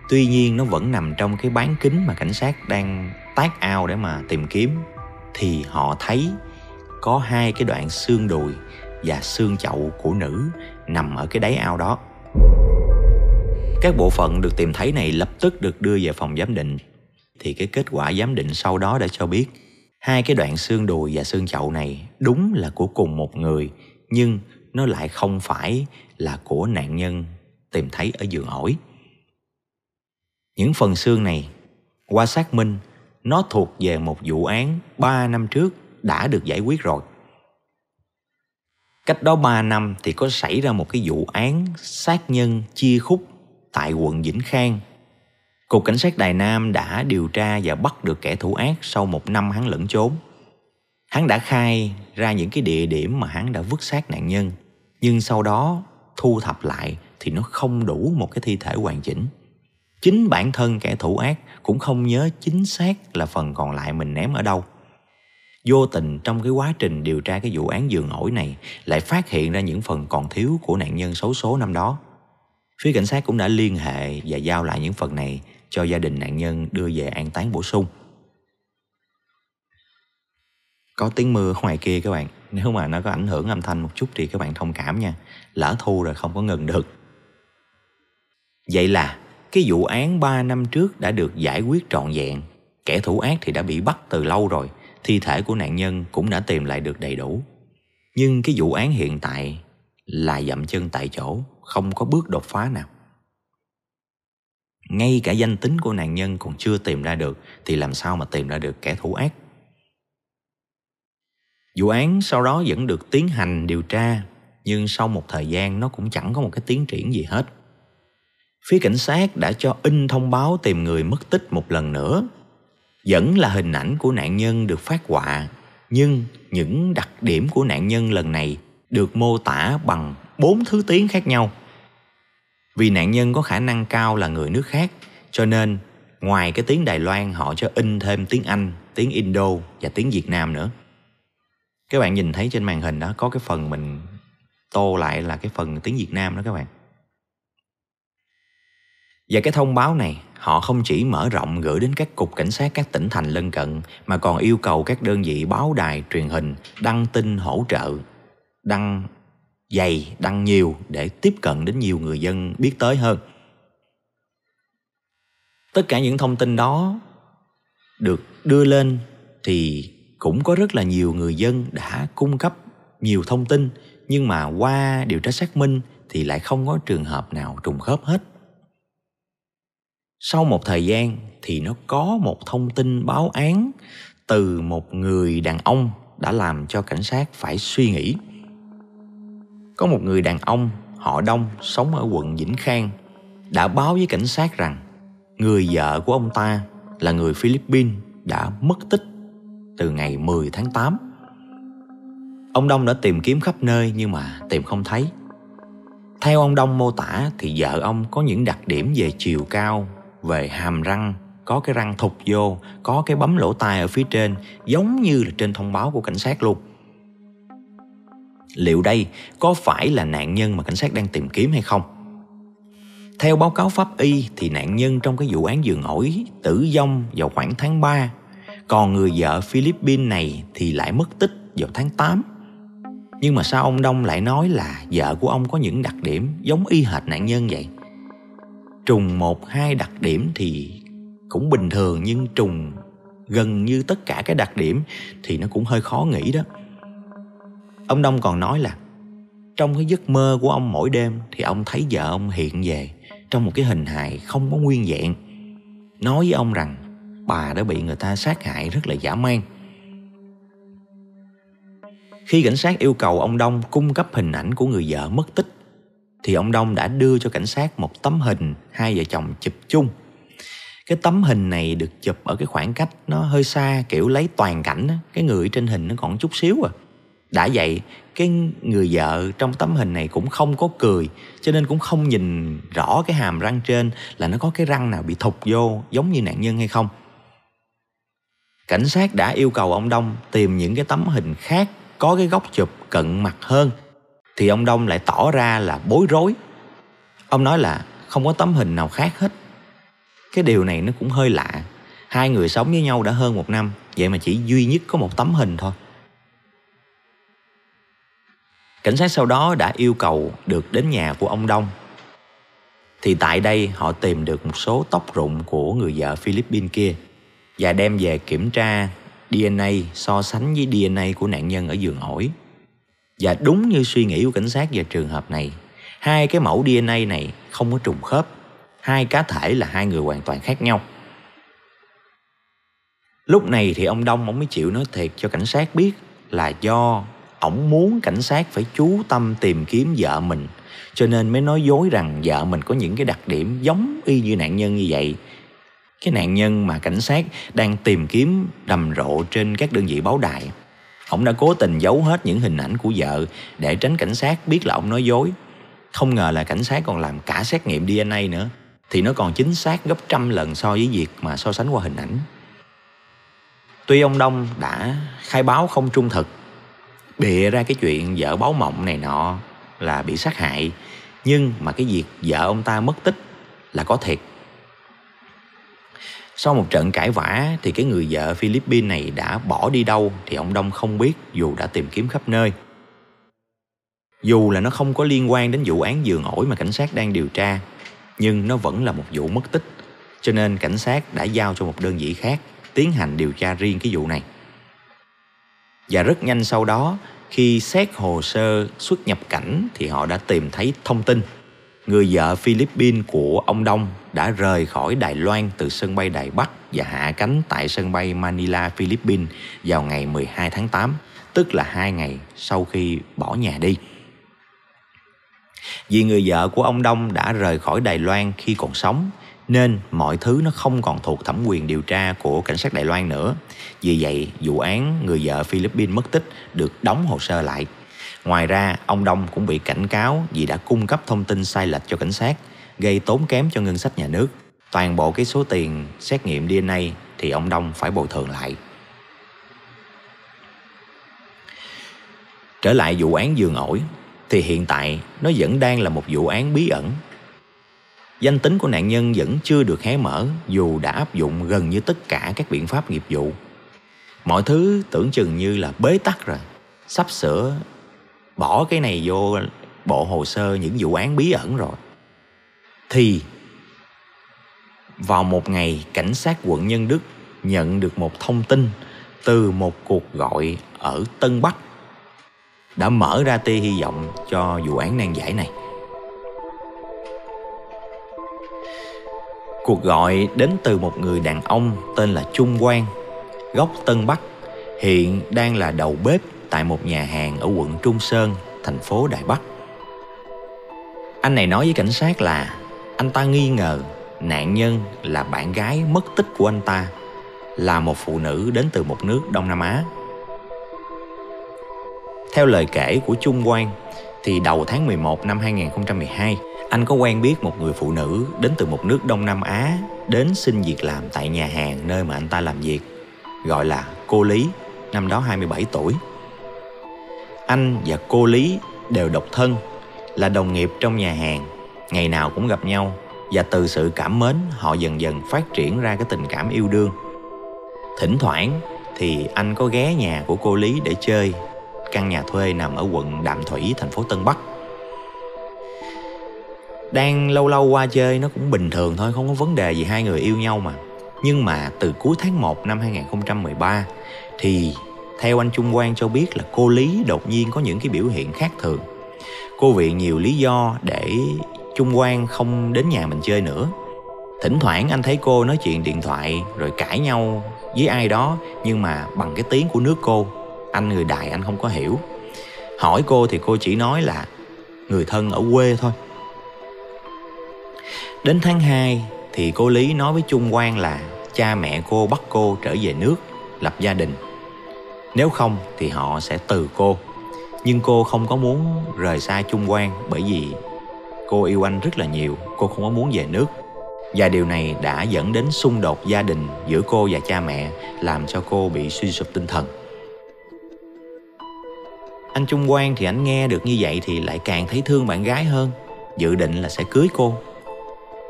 Tuy nhiên nó vẫn nằm trong cái bán kính mà cảnh sát đang tác ao để mà tìm kiếm. Thì họ thấy có hai cái đoạn xương đùi và xương chậu của nữ nằm ở cái đáy ao đó. Các bộ phận được tìm thấy này lập tức được đưa về phòng giám định. Thì cái kết quả giám định sau đó đã cho biết hai cái đoạn xương đùi và xương chậu này đúng là của cùng một người, nhưng nó lại không phải là của nạn nhân tìm thấy ở giường ổi những phần xương này qua xác minh nó thuộc về một vụ án 3 năm trước đã được giải quyết rồi. Cách đó 3 năm thì có xảy ra một cái vụ án sát nhân chia khúc tại quận Vĩnh Khang. Cục Cảnh sát Đài Nam đã điều tra và bắt được kẻ thủ ác sau một năm hắn lẫn trốn. Hắn đã khai ra những cái địa điểm mà hắn đã vứt xác nạn nhân, nhưng sau đó, thu thập lại thì nó không đủ một cái thi thể hoàn chỉnh. Chính bản thân kẻ thủ ác cũng không nhớ chính xác là phần còn lại mình ném ở đâu. Vô tình trong cái quá trình điều tra cái vụ án giường ổi này lại phát hiện ra những phần còn thiếu của nạn nhân xấu số năm đó. Phía cảnh sát cũng đã liên hệ và giao lại những phần này cho gia đình nạn nhân đưa về an táng bổ sung. Có tiếng mưa ngoài kia các bạn, nếu mà nó có ảnh hưởng âm thanh một chút thì các bạn thông cảm nha. Lỡ thu rồi không có ngừng được. Vậy là cái vụ án 3 năm trước đã được giải quyết trọn vẹn. Kẻ thủ ác thì đã bị bắt từ lâu rồi, thi thể của nạn nhân cũng đã tìm lại được đầy đủ. Nhưng cái vụ án hiện tại là dậm chân tại chỗ, không có bước đột phá nào. Ngay cả danh tính của nạn nhân còn chưa tìm ra được thì làm sao mà tìm ra được kẻ thủ ác. Vụ án sau đó vẫn được tiến hành điều tra, nhưng sau một thời gian nó cũng chẳng có một cái tiến triển gì hết. Phía cảnh sát đã cho in thông báo tìm người mất tích một lần nữa. Vẫn là hình ảnh của nạn nhân được phát họa nhưng những đặc điểm của nạn nhân lần này được mô tả bằng bốn thứ tiếng khác nhau. Vì nạn nhân có khả năng cao là người nước khác cho nên ngoài cái tiếng đài loan họ cho in thêm tiếng anh tiếng indo và tiếng việt nam nữa các bạn nhìn thấy trên màn hình đó, có cái phần mình tô lại là cái phần tiếng việt nam đó các bạn. Và cái thông báo này, họ không chỉ mở rộng gửi đến các cục cảnh sát các tỉnh thành lân cận, mà còn yêu cầu các đơn vị báo đài truyền hình đăng tin hỗ trợ, đăng dày, đăng nhiều để tiếp cận đến nhiều người dân biết tới hơn. Tất cả những thông tin đó được đưa lên thì cũng có rất là nhiều người dân đã cung cấp nhiều thông tin, nhưng mà qua điều tra xác minh thì lại không có trường hợp nào trùng khớp hết. Sau một thời gian thì nó có một thông tin báo án từ một người đàn ông đã làm cho cảnh sát phải suy nghĩ. Có một người đàn ông, họ đông, sống ở quận vĩnh khang, đã báo với cảnh sát rằng người vợ của ông ta là người philippines đã mất tích từ ngày 10 tháng 8 ông đông đã tìm kiếm khắp nơi nhưng mà tìm không thấy. Theo ông đông mô tả thì vợ ông có những đặc điểm về chiều cao, về hàm răng, có cái răng thụt vô, có cái bấm lỗ tai ở phía trên, giống như là trên thông báo của cảnh sát luôn. Liệu đây có phải là nạn nhân mà cảnh sát đang tìm kiếm hay không? Theo báo cáo pháp y thì nạn nhân trong cái vụ án giường ổi tử vong vào khoảng tháng 3 còn người vợ Philippines này thì lại mất tích vào tháng 8 nhưng mà sao ông Đông lại nói là vợ của ông có những đặc điểm giống y hệt nạn nhân vậy? Trùng một, hai đặc điểm thì cũng bình thường, nhưng trùng gần như tất cả cái đặc điểm thì nó cũng hơi khó nghĩ đó. Ông đông còn nói là trong cái giấc mơ của ông mỗi đêm thì ông thấy vợ ông hiện về trong một cái hình hài không có nguyên dạng nói với ông rằng bà đã bị người ta sát hại rất là dã man. Khi cảnh sát yêu cầu ông đông cung cấp hình ảnh của người vợ mất tích, thì ông đông đã đưa cho cảnh sát một tấm hình hai vợ chồng chụp chung. Cái tấm hình này được chụp ở cái khoảng cách nó hơi xa, kiểu lấy toàn cảnh á, cái người trên hình nó còn chút xíu à. Đã vậy, cái người vợ trong tấm hình này cũng không có cười, cho nên cũng không nhìn rõ cái hàm răng trên là nó có cái răng nào bị thụt vô, giống như nạn nhân hay không cảnh sát đã yêu cầu ông đông tìm những cái tấm hình khác có cái góc chụp cận mặt hơn. Thì ông đông lại tỏ ra là bối rối. Ông nói là không có tấm hình nào khác hết. Cái điều này nó cũng hơi lạ. Hai người sống với nhau đã hơn một năm, vậy mà chỉ duy nhất có một tấm hình thôi. Cảnh sát sau đó đã yêu cầu được đến nhà của ông đông. Thì tại đây họ tìm được một số tóc rụng của người vợ philippines kia và đem về kiểm tra dna so sánh với dna của nạn nhân ở giường ổi. Và đúng như suy nghĩ của cảnh sát về trường hợp này, hai cái mẫu dna này không có trùng khớp. Hai cá thể là hai người hoàn toàn khác nhau. Lúc này thì ông đông ông mới chịu nói thiệt cho cảnh sát biết là do ổng muốn cảnh sát phải chú tâm tìm kiếm vợ mình, cho nên mới nói dối rằng vợ mình có những cái đặc điểm giống y như nạn nhân như vậy cái nạn nhân mà cảnh sát đang tìm kiếm rầm rộ trên các đơn vị báo đài. Ông đã cố tình giấu hết những hình ảnh của vợ để tránh cảnh sát biết là ông nói dối. Không ngờ là cảnh sát còn làm cả xét nghiệm dna nữa, thì nó còn chính xác gấp trăm lần so với việc mà so sánh qua hình ảnh. Tuy ông đông đã khai báo không trung thực, bịa ra cái chuyện vợ báo mộng này nọ là bị sát hại, nhưng mà cái việc vợ ông ta mất tích là có thiệt sau một trận cãi vã thì cái người vợ Philippines này đã bỏ đi đâu thì ông Đông không biết dù đã tìm kiếm khắp nơi. Dù là nó không có liên quan đến vụ án giường ổi mà cảnh sát đang điều tra, nhưng nó vẫn là một vụ mất tích. Cho nên cảnh sát đã giao cho một đơn vị khác tiến hành điều tra riêng cái vụ này. Và rất nhanh sau đó, khi xét hồ sơ xuất nhập cảnh thì họ đã tìm thấy thông tin người vợ Philippines của ông Đông đã rời khỏi Đài Loan từ sân bay Đài Bắc và hạ cánh tại sân bay Manila, Philippines vào ngày 12 tháng 8, tức là hai ngày sau khi bỏ nhà đi. Vì người vợ của ông Đông đã rời khỏi Đài Loan khi còn sống, nên mọi thứ nó không còn thuộc thẩm quyền điều tra của cảnh sát Đài Loan nữa. Vì vậy, vụ án người vợ Philippines mất tích được đóng hồ sơ lại Ngoài ra, ông Đông cũng bị cảnh cáo vì đã cung cấp thông tin sai lệch cho cảnh sát, gây tốn kém cho ngân sách nhà nước. Toàn bộ cái số tiền xét nghiệm DNA thì ông Đông phải bồi thường lại. Trở lại vụ án giường ổi thì hiện tại nó vẫn đang là một vụ án bí ẩn. Danh tính của nạn nhân vẫn chưa được hé mở dù đã áp dụng gần như tất cả các biện pháp nghiệp vụ. Mọi thứ tưởng chừng như là bế tắc rồi, sắp sửa bỏ cái này vô bộ hồ sơ những vụ án bí ẩn rồi thì vào một ngày cảnh sát quận Nhân Đức nhận được một thông tin từ một cuộc gọi ở Tân Bắc đã mở ra tia hy vọng cho vụ án nan giải này. Cuộc gọi đến từ một người đàn ông tên là Trung Quang, gốc Tân Bắc, hiện đang là đầu bếp tại một nhà hàng ở quận Trung Sơn, thành phố Đài Bắc. Anh này nói với cảnh sát là anh ta nghi ngờ nạn nhân là bạn gái mất tích của anh ta là một phụ nữ đến từ một nước Đông Nam Á. Theo lời kể của Trung Quang, thì đầu tháng 11 năm 2012, anh có quen biết một người phụ nữ đến từ một nước Đông Nam Á đến xin việc làm tại nhà hàng nơi mà anh ta làm việc, gọi là cô Lý, năm đó 27 tuổi. Anh và cô Lý đều độc thân, là đồng nghiệp trong nhà hàng, ngày nào cũng gặp nhau và từ sự cảm mến họ dần dần phát triển ra cái tình cảm yêu đương. Thỉnh thoảng thì anh có ghé nhà của cô Lý để chơi, căn nhà thuê nằm ở quận Đạm Thủy, thành phố Tân Bắc. Đang lâu lâu qua chơi nó cũng bình thường thôi, không có vấn đề gì hai người yêu nhau mà. Nhưng mà từ cuối tháng 1 năm 2013 thì theo anh Trung Quang cho biết là cô Lý đột nhiên có những cái biểu hiện khác thường. Cô viện nhiều lý do để Trung Quang không đến nhà mình chơi nữa. Thỉnh thoảng anh thấy cô nói chuyện điện thoại rồi cãi nhau với ai đó, nhưng mà bằng cái tiếng của nước cô. Anh người Đại anh không có hiểu. Hỏi cô thì cô chỉ nói là người thân ở quê thôi. Đến tháng 2 thì cô Lý nói với Trung Quang là cha mẹ cô bắt cô trở về nước, lập gia đình. Nếu không thì họ sẽ từ cô. Nhưng cô không có muốn rời xa Trung Quang bởi vì cô yêu anh rất là nhiều, cô không có muốn về nước. Và điều này đã dẫn đến xung đột gia đình giữa cô và cha mẹ làm cho cô bị suy sụp tinh thần. Anh Trung Quang thì anh nghe được như vậy thì lại càng thấy thương bạn gái hơn, dự định là sẽ cưới cô.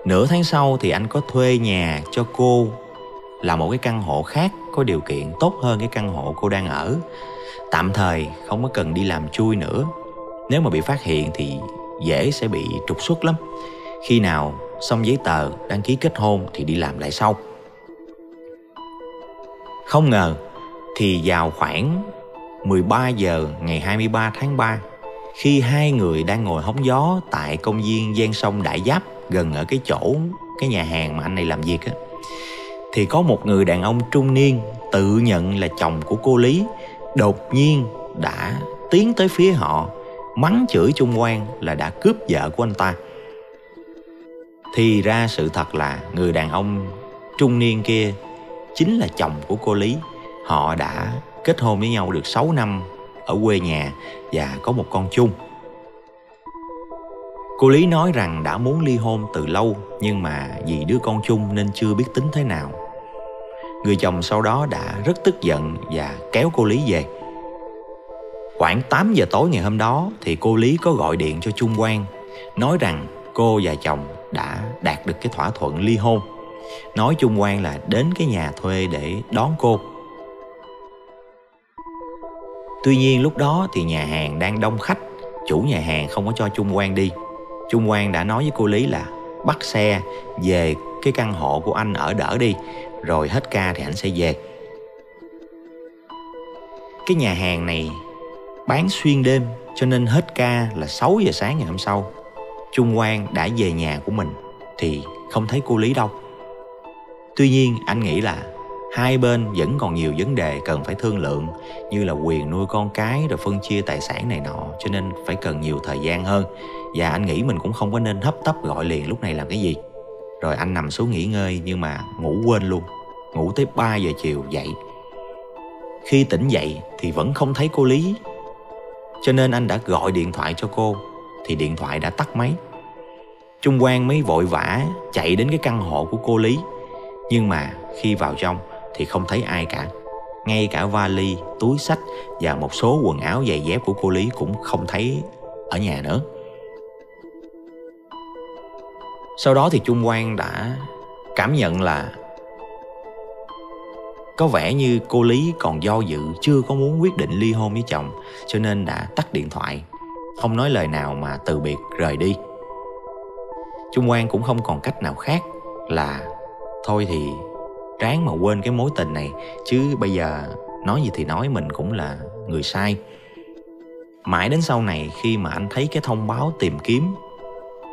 Nửa tháng sau thì anh có thuê nhà cho cô là một cái căn hộ khác có điều kiện tốt hơn cái căn hộ cô đang ở. Tạm thời không có cần đi làm chui nữa. Nếu mà bị phát hiện thì dễ sẽ bị trục xuất lắm. Khi nào xong giấy tờ, đăng ký kết hôn thì đi làm lại sau. Không ngờ thì vào khoảng 13 giờ ngày 23 tháng 3 khi hai người đang ngồi hóng gió tại công viên gian sông Đại Giáp gần ở cái chỗ, cái nhà hàng mà anh này làm việc á thì có một người đàn ông trung niên tự nhận là chồng của cô Lý, đột nhiên đã tiến tới phía họ, mắng chửi Trung Quang là đã cướp vợ của anh ta. Thì ra sự thật là người đàn ông trung niên kia chính là chồng của cô Lý. Họ đã kết hôn với nhau được 6 năm ở quê nhà và có một con chung. Cô Lý nói rằng đã muốn ly hôn từ lâu nhưng mà vì đứa con chung nên chưa biết tính thế nào. Người chồng sau đó đã rất tức giận và kéo cô Lý về. Khoảng 8 giờ tối ngày hôm đó thì cô Lý có gọi điện cho Trung Quang nói rằng cô và chồng đã đạt được cái thỏa thuận ly hôn. Nói Trung Quang là đến cái nhà thuê để đón cô. Tuy nhiên lúc đó thì nhà hàng đang đông khách, chủ nhà hàng không có cho Trung Quang đi. Trung Quang đã nói với cô Lý là bắt xe về cái căn hộ của anh ở đỡ đi, rồi hết ca thì anh sẽ về. Cái nhà hàng này bán xuyên đêm, cho nên hết ca là 6 giờ sáng ngày hôm sau. Trung Quang đã về nhà của mình thì không thấy cô Lý đâu. Tuy nhiên, anh nghĩ là hai bên vẫn còn nhiều vấn đề cần phải thương lượng, như là quyền nuôi con cái rồi phân chia tài sản này nọ, cho nên phải cần nhiều thời gian hơn và anh nghĩ mình cũng không có nên hấp tấp gọi liền lúc này làm cái gì rồi anh nằm xuống nghỉ ngơi nhưng mà ngủ quên luôn. Ngủ tới 3 giờ chiều dậy. Khi tỉnh dậy thì vẫn không thấy cô lý. Cho nên anh đã gọi điện thoại cho cô, thì điện thoại đã tắt máy. Trung quang mới vội vã chạy đến cái căn hộ của cô lý. Nhưng mà khi vào trong thì không thấy ai cả. Ngay cả vali, túi sách và một số quần áo giày dép của cô lý cũng không thấy ở nhà nữa sau đó thì trung quang đã cảm nhận là có vẻ như cô lý còn do dự, chưa có muốn quyết định ly hôn với chồng, cho nên đã tắt điện thoại, không nói lời nào mà từ biệt rời đi. Trung quang cũng không còn cách nào khác là thôi thì ráng mà quên cái mối tình này, chứ bây giờ nói gì thì nói, mình cũng là người sai. Mãi đến sau này khi mà anh thấy cái thông báo tìm kiếm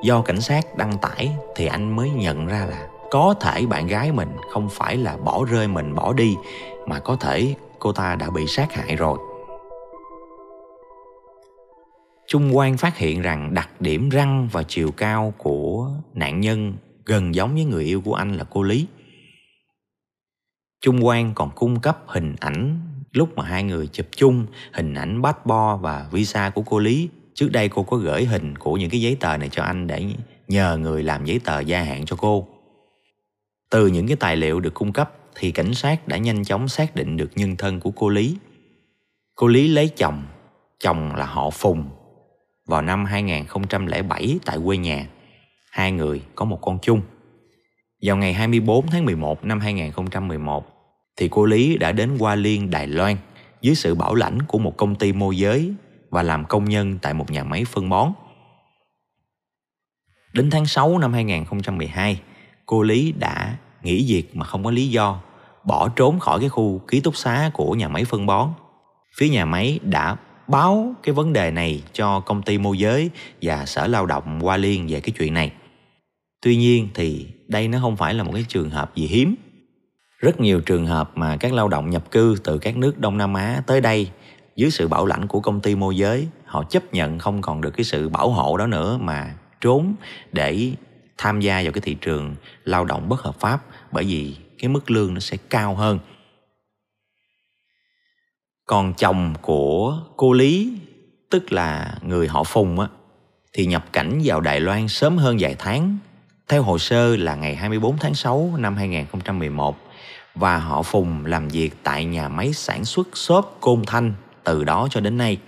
do cảnh sát đăng tải thì anh mới nhận ra là có thể bạn gái mình không phải là bỏ rơi mình bỏ đi, mà có thể cô ta đã bị sát hại rồi trung quan phát hiện rằng đặc điểm răng và chiều cao của nạn nhân gần giống với người yêu của anh là cô lý Trung Quan còn cung cấp hình ảnh lúc mà hai người chụp chung, hình ảnh passport và visa của cô Lý. Trước đây cô có gửi hình của những cái giấy tờ này cho anh để nhờ người làm giấy tờ gia hạn cho cô. Từ những cái tài liệu được cung cấp thì cảnh sát đã nhanh chóng xác định được nhân thân của cô Lý. Cô Lý lấy chồng, chồng là họ Phùng, vào năm 2007 tại quê nhà. Hai người có một con chung. Vào ngày 24 tháng 11 năm 2011 thì cô Lý đã đến Hoa Liên, Đài Loan dưới sự bảo lãnh của một công ty môi giới và làm công nhân tại một nhà máy phân bón. Đến tháng 6 năm 2012, cô Lý đã nghỉ việc mà không có lý do, bỏ trốn khỏi cái khu ký túc xá của nhà máy phân bón. Phía nhà máy đã báo cái vấn đề này cho công ty môi giới và sở lao động qua Liên về cái chuyện này. tuy nhiên thì đây nó không phải là một cái trường hợp gì hiếm rất nhiều trường hợp mà các lao động nhập cư từ các nước đông nam á tới đây dưới sự bảo lãnh của công ty môi giới, họ chấp nhận không còn được cái sự bảo hộ đó nữa mà trốn để tham gia vào cái thị trường lao động bất hợp pháp bởi vì cái mức lương nó sẽ cao hơn. Còn chồng của cô lý, tức là người họ phùng á, thì nhập cảnh vào Đài Loan sớm hơn vài tháng. Theo hồ sơ là ngày 24 tháng 6 năm 2011 và họ Phùng làm việc tại nhà máy sản xuất xốp Côn Thanh từ đó cho đến nay.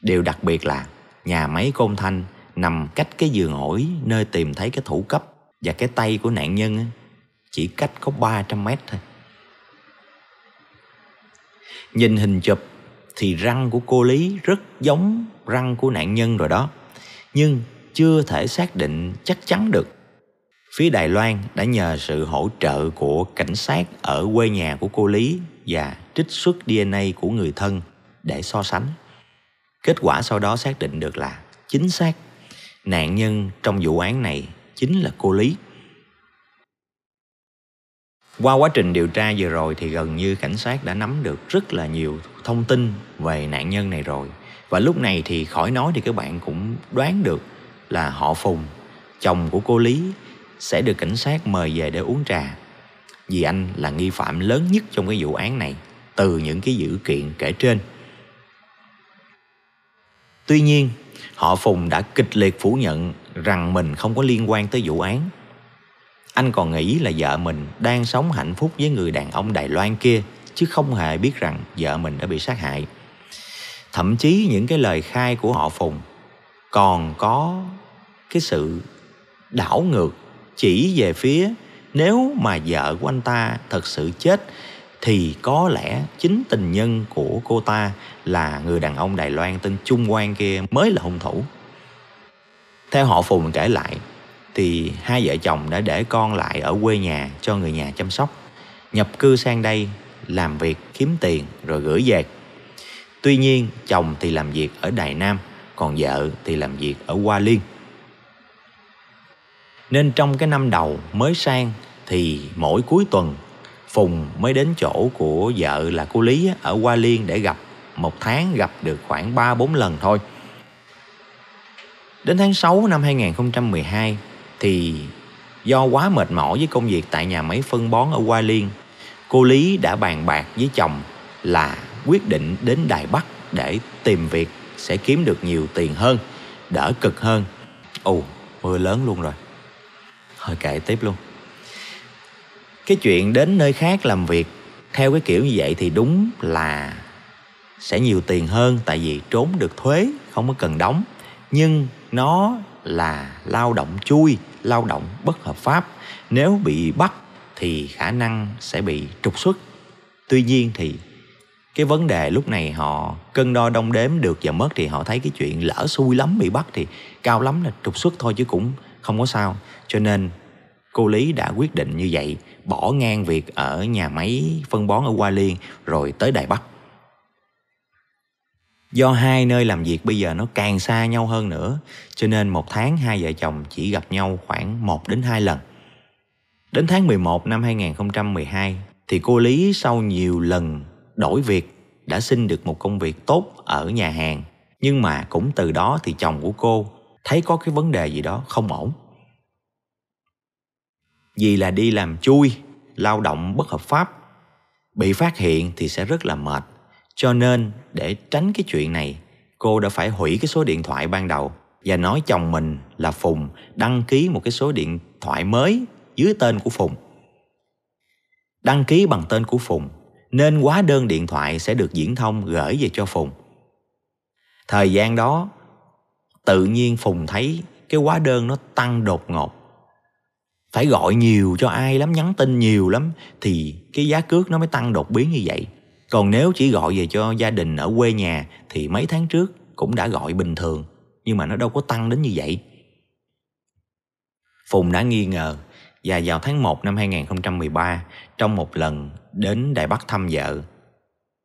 Điều đặc biệt là nhà máy Côn Thanh nằm cách cái giường ổi nơi tìm thấy cái thủ cấp và cái tay của nạn nhân chỉ cách có 300 mét thôi. Nhìn hình chụp thì răng của cô Lý rất giống răng của nạn nhân rồi đó. Nhưng chưa thể xác định chắc chắn được. Phía Đài Loan đã nhờ sự hỗ trợ của cảnh sát ở quê nhà của cô Lý và trích xuất DNA của người thân để so sánh. Kết quả sau đó xác định được là chính xác nạn nhân trong vụ án này chính là cô Lý. Qua quá trình điều tra vừa rồi thì gần như cảnh sát đã nắm được rất là nhiều thông tin về nạn nhân này rồi. Và lúc này thì khỏi nói thì các bạn cũng đoán được là họ Phùng, chồng của cô Lý sẽ được cảnh sát mời về để uống trà. Vì anh là nghi phạm lớn nhất trong cái vụ án này từ những cái dữ kiện kể trên. Tuy nhiên, họ Phùng đã kịch liệt phủ nhận rằng mình không có liên quan tới vụ án. Anh còn nghĩ là vợ mình đang sống hạnh phúc với người đàn ông Đài Loan kia chứ không hề biết rằng vợ mình đã bị sát hại. Thậm chí những cái lời khai của họ Phùng còn có cái sự đảo ngược chỉ về phía nếu mà vợ của anh ta thật sự chết thì có lẽ chính tình nhân của cô ta là người đàn ông Đài Loan tên Trung Quang kia mới là hung thủ. Theo họ Phùng kể lại thì hai vợ chồng đã để con lại ở quê nhà cho người nhà chăm sóc. Nhập cư sang đây làm việc kiếm tiền rồi gửi về. Tuy nhiên chồng thì làm việc ở Đài Nam, còn vợ thì làm việc ở Hoa Liên. Nên trong cái năm đầu mới sang thì mỗi cuối tuần Phùng mới đến chỗ của vợ là cô Lý ở Hoa Liên để gặp. Một tháng gặp được khoảng 3-4 lần thôi. Đến tháng 6 năm 2012 thì do quá mệt mỏi với công việc tại nhà máy phân bón ở Hoa Liên, cô Lý đã bàn bạc với chồng là quyết định đến Đài Bắc để tìm việc sẽ kiếm được nhiều tiền hơn, đỡ cực hơn. Ồ, mưa lớn luôn rồi. Thôi kệ tiếp luôn cái chuyện đến nơi khác làm việc, theo cái kiểu như vậy thì đúng là sẽ nhiều tiền hơn, tại vì trốn được thuế, không có cần đóng. Nhưng nó là lao động chui, lao động bất hợp pháp. Nếu bị bắt thì khả năng sẽ bị trục xuất. Tuy nhiên thì cái vấn đề lúc này họ cân đo đong đếm được và mất thì họ thấy cái chuyện lỡ xui lắm bị bắt thì cao lắm là trục xuất thôi chứ cũng không có sao. Cho nên cô lý đã quyết định như vậy bỏ ngang việc ở nhà máy phân bón ở Hoa Liên rồi tới Đài Bắc. Do hai nơi làm việc bây giờ nó càng xa nhau hơn nữa, cho nên một tháng hai vợ chồng chỉ gặp nhau khoảng 1 đến 2 lần. Đến tháng 11 năm 2012 thì cô Lý sau nhiều lần đổi việc đã xin được một công việc tốt ở nhà hàng. Nhưng mà cũng từ đó thì chồng của cô thấy có cái vấn đề gì đó không ổn vì là đi làm chui, lao động bất hợp pháp, bị phát hiện thì sẽ rất là mệt. Cho nên để tránh cái chuyện này, cô đã phải hủy cái số điện thoại ban đầu và nói chồng mình là phùng đăng ký một cái số điện thoại mới dưới tên của phùng. Đăng ký bằng tên của phùng, nên hóa đơn điện thoại sẽ được diễn thông gửi về cho phùng. Thời gian đó, tự nhiên phùng thấy cái hóa đơn nó tăng đột ngột phải gọi nhiều cho ai lắm, nhắn tin nhiều lắm thì cái giá cước nó mới tăng đột biến như vậy. Còn nếu chỉ gọi về cho gia đình ở quê nhà thì mấy tháng trước cũng đã gọi bình thường, nhưng mà nó đâu có tăng đến như vậy. Phùng đã nghi ngờ và vào tháng 1 năm 2013 trong một lần đến Đài Bắc thăm vợ,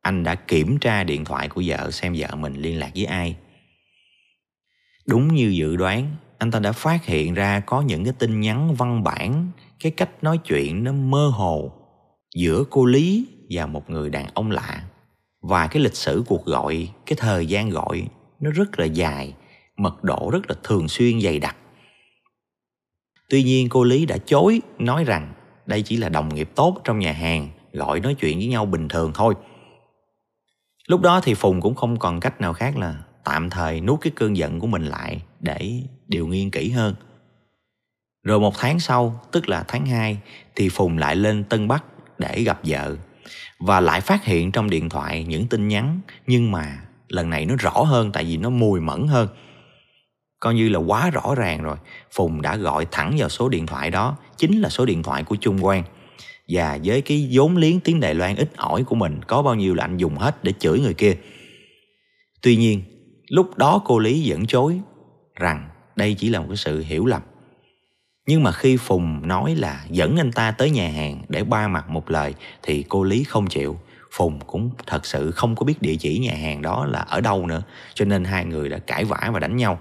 anh đã kiểm tra điện thoại của vợ xem vợ mình liên lạc với ai. Đúng như dự đoán anh ta đã phát hiện ra có những cái tin nhắn văn bản, cái cách nói chuyện nó mơ hồ giữa cô lý và một người đàn ông lạ. Và cái lịch sử cuộc gọi, cái thời gian gọi nó rất là dài, mật độ rất là thường xuyên dày đặc. Tuy nhiên, cô lý đã chối nói rằng đây chỉ là đồng nghiệp tốt trong nhà hàng, gọi nói chuyện với nhau bình thường thôi. Lúc đó thì phùng cũng không còn cách nào khác là tạm thời nuốt cái cơn giận của mình lại để điều nghiên kỹ hơn. Rồi một tháng sau, tức là tháng 2 thì phùng lại lên tân bắc để gặp vợ và lại phát hiện trong điện thoại những tin nhắn, nhưng mà lần này nó rõ hơn tại vì nó mùi mẫn hơn. Coi như là quá rõ ràng rồi, phùng đã gọi thẳng vào số điện thoại đó, chính là số điện thoại của trung quang. Và với cái vốn liếng tiếng đài loan ít ỏi của mình, có bao nhiêu là anh dùng hết để chửi người kia. Tuy nhiên, lúc đó cô lý vẫn chối rằng đây chỉ là một cái sự hiểu lầm. Nhưng mà khi phùng nói là dẫn anh ta tới nhà hàng để ba mặt một lời, thì cô lý không chịu. Phùng cũng thật sự không có biết địa chỉ nhà hàng đó là ở đâu nữa, cho nên hai người đã cãi vã và đánh nhau.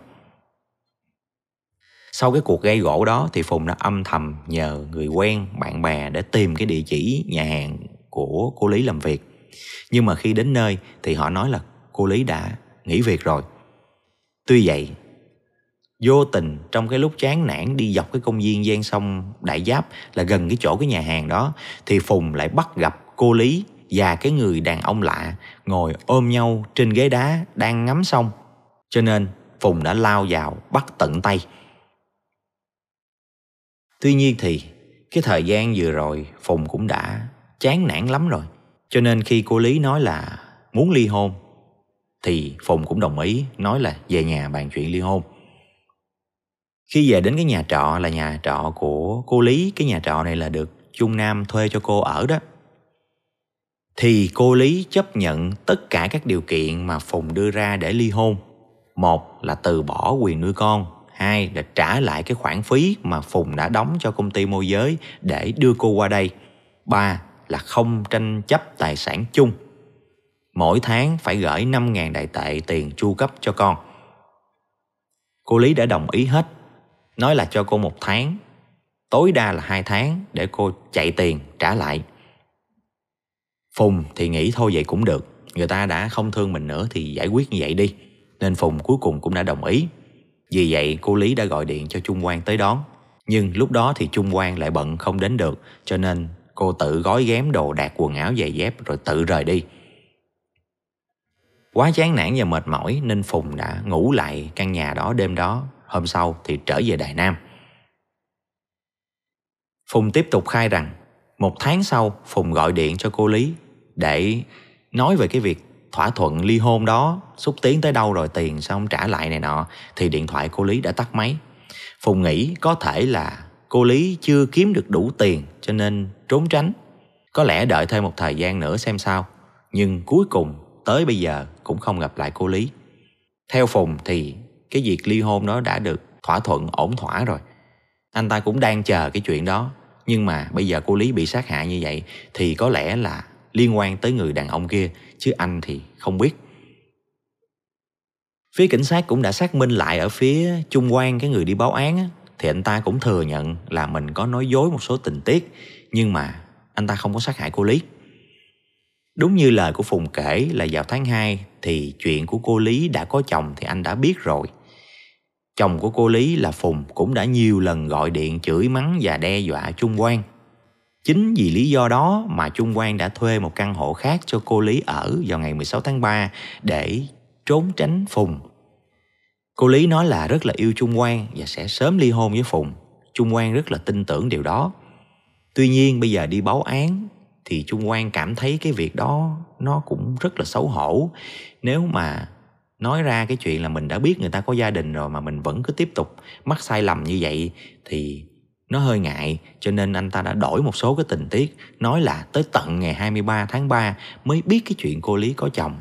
Sau cái cuộc gây gỗ đó thì phùng đã âm thầm nhờ người quen, bạn bè để tìm cái địa chỉ nhà hàng của cô lý làm việc. Nhưng mà khi đến nơi thì họ nói là cô lý đã nghỉ việc rồi. Tuy vậy vô tình trong cái lúc chán nản đi dọc cái công viên gian sông đại giáp là gần cái chỗ cái nhà hàng đó, thì phùng lại bắt gặp cô lý và cái người đàn ông lạ ngồi ôm nhau trên ghế đá đang ngắm sông. Cho nên phùng đã lao vào bắt tận tay. Tuy nhiên thì cái thời gian vừa rồi phùng cũng đã chán nản lắm rồi. Cho nên khi cô lý nói là muốn ly hôn, thì phùng cũng đồng ý nói là về nhà bàn chuyện ly hôn khi về đến cái nhà trọ là nhà trọ của cô lý cái nhà trọ này là được trung nam thuê cho cô ở đó. Thì cô lý chấp nhận tất cả các điều kiện mà phùng đưa ra để ly hôn. Một là từ bỏ quyền nuôi con hai là trả lại cái khoản phí mà phùng đã đóng cho công ty môi giới để đưa cô qua đây. Ba là không tranh chấp tài sản chung. Mỗi tháng phải gửi 5.000 đại tệ tiền chu cấp cho con. Cô Lý đã đồng ý hết, nói là cho cô một tháng, tối đa là hai tháng để cô chạy tiền trả lại. Phùng thì nghĩ thôi vậy cũng được, người ta đã không thương mình nữa thì giải quyết như vậy đi. Nên Phùng cuối cùng cũng đã đồng ý. Vì vậy cô Lý đã gọi điện cho Trung Quang tới đón. Nhưng lúc đó thì Trung Quang lại bận không đến được cho nên cô tự gói ghém đồ đạc quần áo giày dép rồi tự rời đi. Quá chán nản và mệt mỏi nên Phùng đã ngủ lại căn nhà đó đêm đó, hôm sau thì trở về Đài Nam. Phùng tiếp tục khai rằng, một tháng sau, Phùng gọi điện cho cô Lý để nói về cái việc thỏa thuận ly hôn đó, xúc tiến tới đâu rồi tiền sao không trả lại này nọ thì điện thoại cô Lý đã tắt máy. Phùng nghĩ có thể là cô Lý chưa kiếm được đủ tiền cho nên trốn tránh. Có lẽ đợi thêm một thời gian nữa xem sao. Nhưng cuối cùng tới bây giờ cũng không gặp lại cô Lý. Theo Phùng thì cái việc ly hôn đó đã được thỏa thuận ổn thỏa rồi. Anh ta cũng đang chờ cái chuyện đó. Nhưng mà bây giờ cô Lý bị sát hại như vậy thì có lẽ là liên quan tới người đàn ông kia chứ anh thì không biết. Phía cảnh sát cũng đã xác minh lại ở phía Trung quan cái người đi báo án á, thì anh ta cũng thừa nhận là mình có nói dối một số tình tiết nhưng mà anh ta không có sát hại cô Lý. Đúng như lời của Phùng kể là vào tháng 2 thì chuyện của cô Lý đã có chồng thì anh đã biết rồi. Chồng của cô Lý là Phùng cũng đã nhiều lần gọi điện chửi mắng và đe dọa Trung Quang. Chính vì lý do đó mà Trung Quang đã thuê một căn hộ khác cho cô Lý ở vào ngày 16 tháng 3 để trốn tránh Phùng. Cô Lý nói là rất là yêu Trung Quang và sẽ sớm ly hôn với Phùng. Trung Quang rất là tin tưởng điều đó. Tuy nhiên bây giờ đi báo án thì Trung Quang cảm thấy cái việc đó nó cũng rất là xấu hổ. Nếu mà nói ra cái chuyện là mình đã biết người ta có gia đình rồi mà mình vẫn cứ tiếp tục mắc sai lầm như vậy thì nó hơi ngại. Cho nên anh ta đã đổi một số cái tình tiết, nói là tới tận ngày 23 tháng 3 mới biết cái chuyện cô Lý có chồng.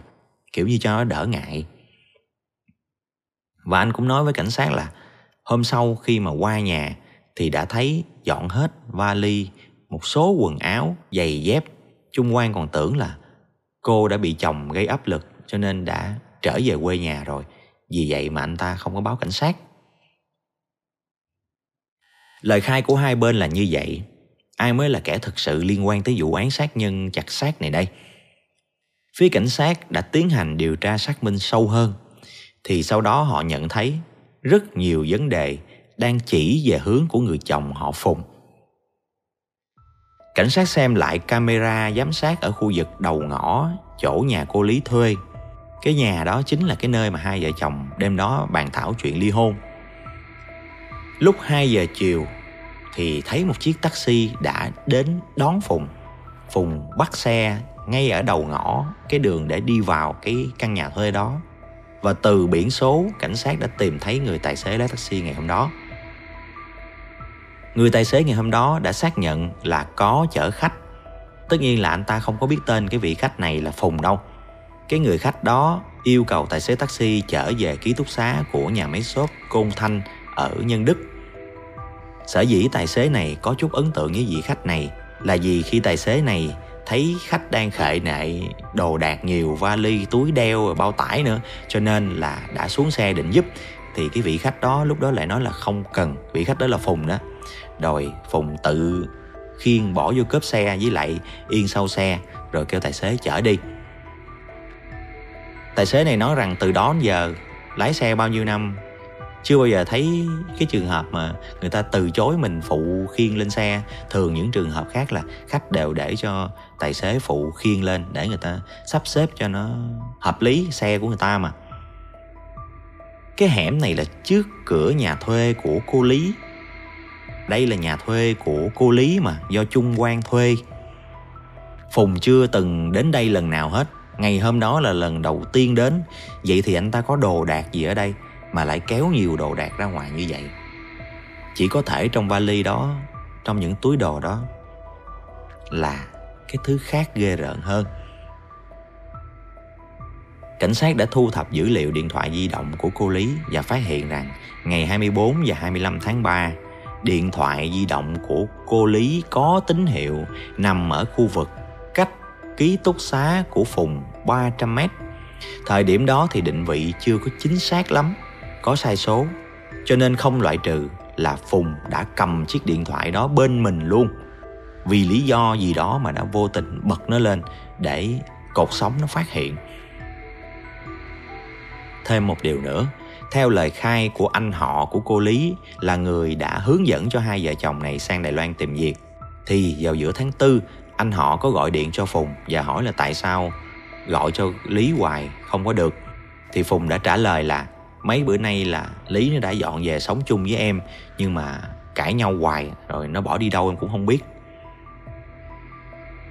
Kiểu như cho nó đỡ ngại. Và anh cũng nói với cảnh sát là hôm sau khi mà qua nhà thì đã thấy dọn hết vali, một số quần áo, giày dép. Trung quan còn tưởng là cô đã bị chồng gây áp lực cho nên đã trở về quê nhà rồi vì vậy mà anh ta không có báo cảnh sát Lời khai của hai bên là như vậy. Ai mới là kẻ thực sự liên quan tới vụ án sát nhân chặt xác này đây? Phía cảnh sát đã tiến hành điều tra xác minh sâu hơn thì sau đó họ nhận thấy rất nhiều vấn đề đang chỉ về hướng của người chồng họ Phùng. Cảnh sát xem lại camera giám sát ở khu vực đầu ngõ chỗ nhà cô Lý thuê. Cái nhà đó chính là cái nơi mà hai vợ chồng đêm đó bàn thảo chuyện ly hôn. Lúc 2 giờ chiều thì thấy một chiếc taxi đã đến đón Phùng. Phùng bắt xe ngay ở đầu ngõ cái đường để đi vào cái căn nhà thuê đó. Và từ biển số, cảnh sát đã tìm thấy người tài xế lái taxi ngày hôm đó. Người tài xế ngày hôm đó đã xác nhận là có chở khách. Tất nhiên là anh ta không có biết tên cái vị khách này là Phùng đâu. Cái người khách đó yêu cầu tài xế taxi chở về ký túc xá của nhà máy xốp Côn Thanh ở Nhân Đức. Sở dĩ tài xế này có chút ấn tượng với vị khách này là vì khi tài xế này thấy khách đang khệ nệ, đồ đạc nhiều, vali, túi đeo và bao tải nữa, cho nên là đã xuống xe định giúp, thì cái vị khách đó lúc đó lại nói là không cần. Vị khách đó là phùng đó. Rồi phùng tự khiêng bỏ vô cốp xe với lại yên sau xe, rồi kêu tài xế chở đi tài xế này nói rằng từ đó đến giờ, lái xe bao nhiêu năm, chưa bao giờ thấy cái trường hợp mà người ta từ chối mình phụ khiêng lên xe. Thường những trường hợp khác là khách đều để cho tài xế phụ khiêng lên để người ta sắp xếp cho nó hợp lý xe của người ta mà. Cái hẻm này là trước cửa nhà thuê của cô lý. Đây là nhà thuê của cô lý mà, do trung quan thuê. Phùng chưa từng đến đây lần nào hết ngày hôm đó là lần đầu tiên đến. Vậy thì anh ta có đồ đạc gì ở đây mà lại kéo nhiều đồ đạc ra ngoài như vậy? Chỉ có thể trong vali đó trong những túi đồ đó là cái thứ khác ghê rợn hơn. Cảnh sát đã thu thập dữ liệu điện thoại di động của cô Lý và phát hiện rằng ngày 24 và 25 tháng 3, điện thoại di động của cô Lý có tín hiệu nằm ở khu vực cách ký túc xá của Phùng 300 mét. Thời điểm đó thì định vị chưa có chính xác lắm, có sai số, cho nên không loại trừ là phùng đã cầm chiếc điện thoại đó bên mình luôn vì lý do gì đó mà đã vô tình bật nó lên để cột sóng nó phát hiện thêm một điều nữa, theo lời khai của anh họ của cô lý là người đã hướng dẫn cho hai vợ chồng này sang đài loan tìm việc, thì vào giữa tháng tư, anh họ có gọi điện cho phùng và hỏi là tại sao gọi cho lý hoài, không có được. Thì phùng đã trả lời là, mấy bữa nay là lý nó đã dọn về sống chung với em, nhưng mà cãi nhau hoài, rồi nó bỏ đi đâu em cũng không biết.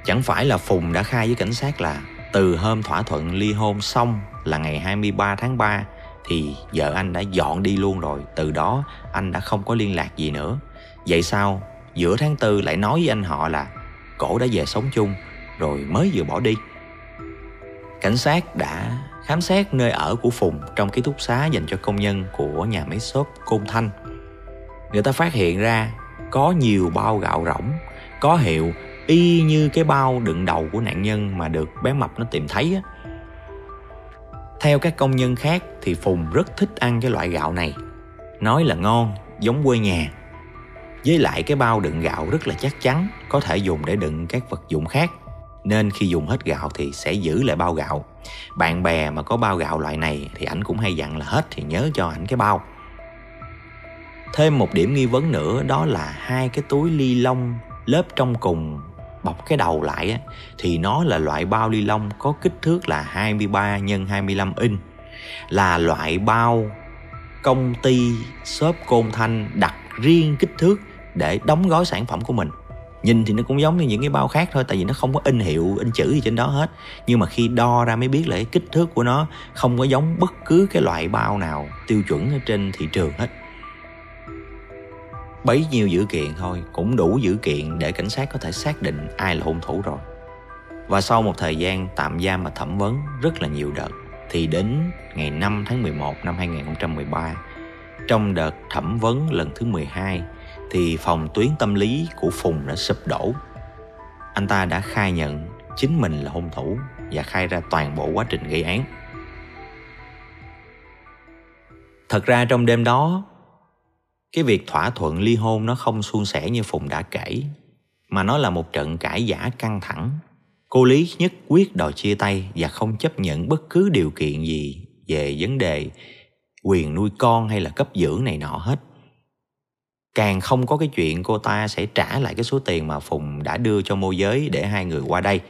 Chẳng phải là phùng đã khai với cảnh sát là, từ hôm thỏa thuận ly hôn xong là ngày 23 tháng 3 thì vợ anh đã dọn đi luôn rồi, từ đó anh đã không có liên lạc gì nữa. Vậy sao? Giữa tháng tư lại nói với anh họ là, cổ đã về sống chung, rồi mới vừa bỏ đi cảnh sát đã khám xét nơi ở của Phùng trong ký túc xá dành cho công nhân của nhà máy xốp Côn Thanh. Người ta phát hiện ra có nhiều bao gạo rỗng, có hiệu y như cái bao đựng đầu của nạn nhân mà được bé Mập nó tìm thấy á. Theo các công nhân khác thì Phùng rất thích ăn cái loại gạo này. Nói là ngon, giống quê nhà. Với lại cái bao đựng gạo rất là chắc chắn, có thể dùng để đựng các vật dụng khác nên khi dùng hết gạo thì sẽ giữ lại bao gạo. Bạn bè mà có bao gạo loại này thì ảnh cũng hay dặn là hết thì nhớ cho ảnh cái bao. Thêm một điểm nghi vấn nữa đó là hai cái túi ly lông lớp trong cùng bọc cái đầu lại á, thì nó là loại bao ly lông có kích thước là 23 x 25 inch là loại bao công ty shop Côn Thanh đặt riêng kích thước để đóng gói sản phẩm của mình nhìn thì nó cũng giống như những cái bao khác thôi, tại vì nó không có in hiệu, in chữ gì trên đó hết. Nhưng mà khi đo ra mới biết là cái kích thước của nó không có giống bất cứ cái loại bao nào tiêu chuẩn ở trên thị trường hết. Bấy nhiêu dữ kiện thôi, cũng đủ dữ kiện để cảnh sát có thể xác định ai là hung thủ rồi. Và sau một thời gian tạm giam và thẩm vấn rất là nhiều đợt, thì đến ngày 5 tháng 11 năm 2013 trong đợt thẩm vấn lần thứ 12 thì phòng tuyến tâm lý của Phùng đã sụp đổ. Anh ta đã khai nhận chính mình là hung thủ và khai ra toàn bộ quá trình gây án. Thật ra trong đêm đó, cái việc thỏa thuận ly hôn nó không suôn sẻ như Phùng đã kể, mà nó là một trận cãi giả căng thẳng. Cô Lý nhất quyết đòi chia tay và không chấp nhận bất cứ điều kiện gì về vấn đề quyền nuôi con hay là cấp dưỡng này nọ hết. Càng không có cái chuyện cô ta sẽ trả lại cái số tiền mà Phùng đã đưa cho môi giới để hai người qua đây.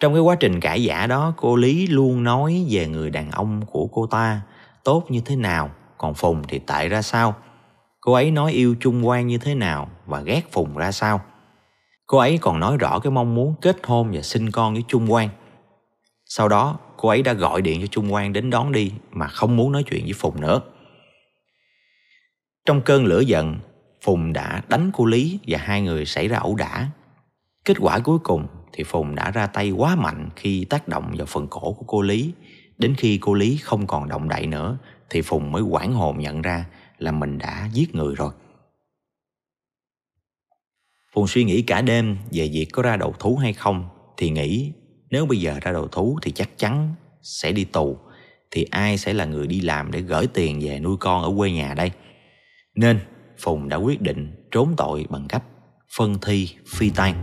Trong cái quá trình cãi giả đó, cô Lý luôn nói về người đàn ông của cô ta tốt như thế nào, còn Phùng thì tệ ra sao. Cô ấy nói yêu Trung Quan như thế nào và ghét Phùng ra sao. Cô ấy còn nói rõ cái mong muốn kết hôn và sinh con với Trung Quan. Sau đó, cô ấy đã gọi điện cho Trung Quan đến đón đi mà không muốn nói chuyện với Phùng nữa. Trong cơn lửa giận, Phùng đã đánh cô Lý và hai người xảy ra ẩu đả. Kết quả cuối cùng thì Phùng đã ra tay quá mạnh khi tác động vào phần cổ của cô Lý. Đến khi cô Lý không còn động đậy nữa thì Phùng mới quảng hồn nhận ra là mình đã giết người rồi. Phùng suy nghĩ cả đêm về việc có ra đầu thú hay không thì nghĩ nếu bây giờ ra đầu thú thì chắc chắn sẽ đi tù thì ai sẽ là người đi làm để gửi tiền về nuôi con ở quê nhà đây. Nên Phùng đã quyết định trốn tội bằng cách phân thi phi tan.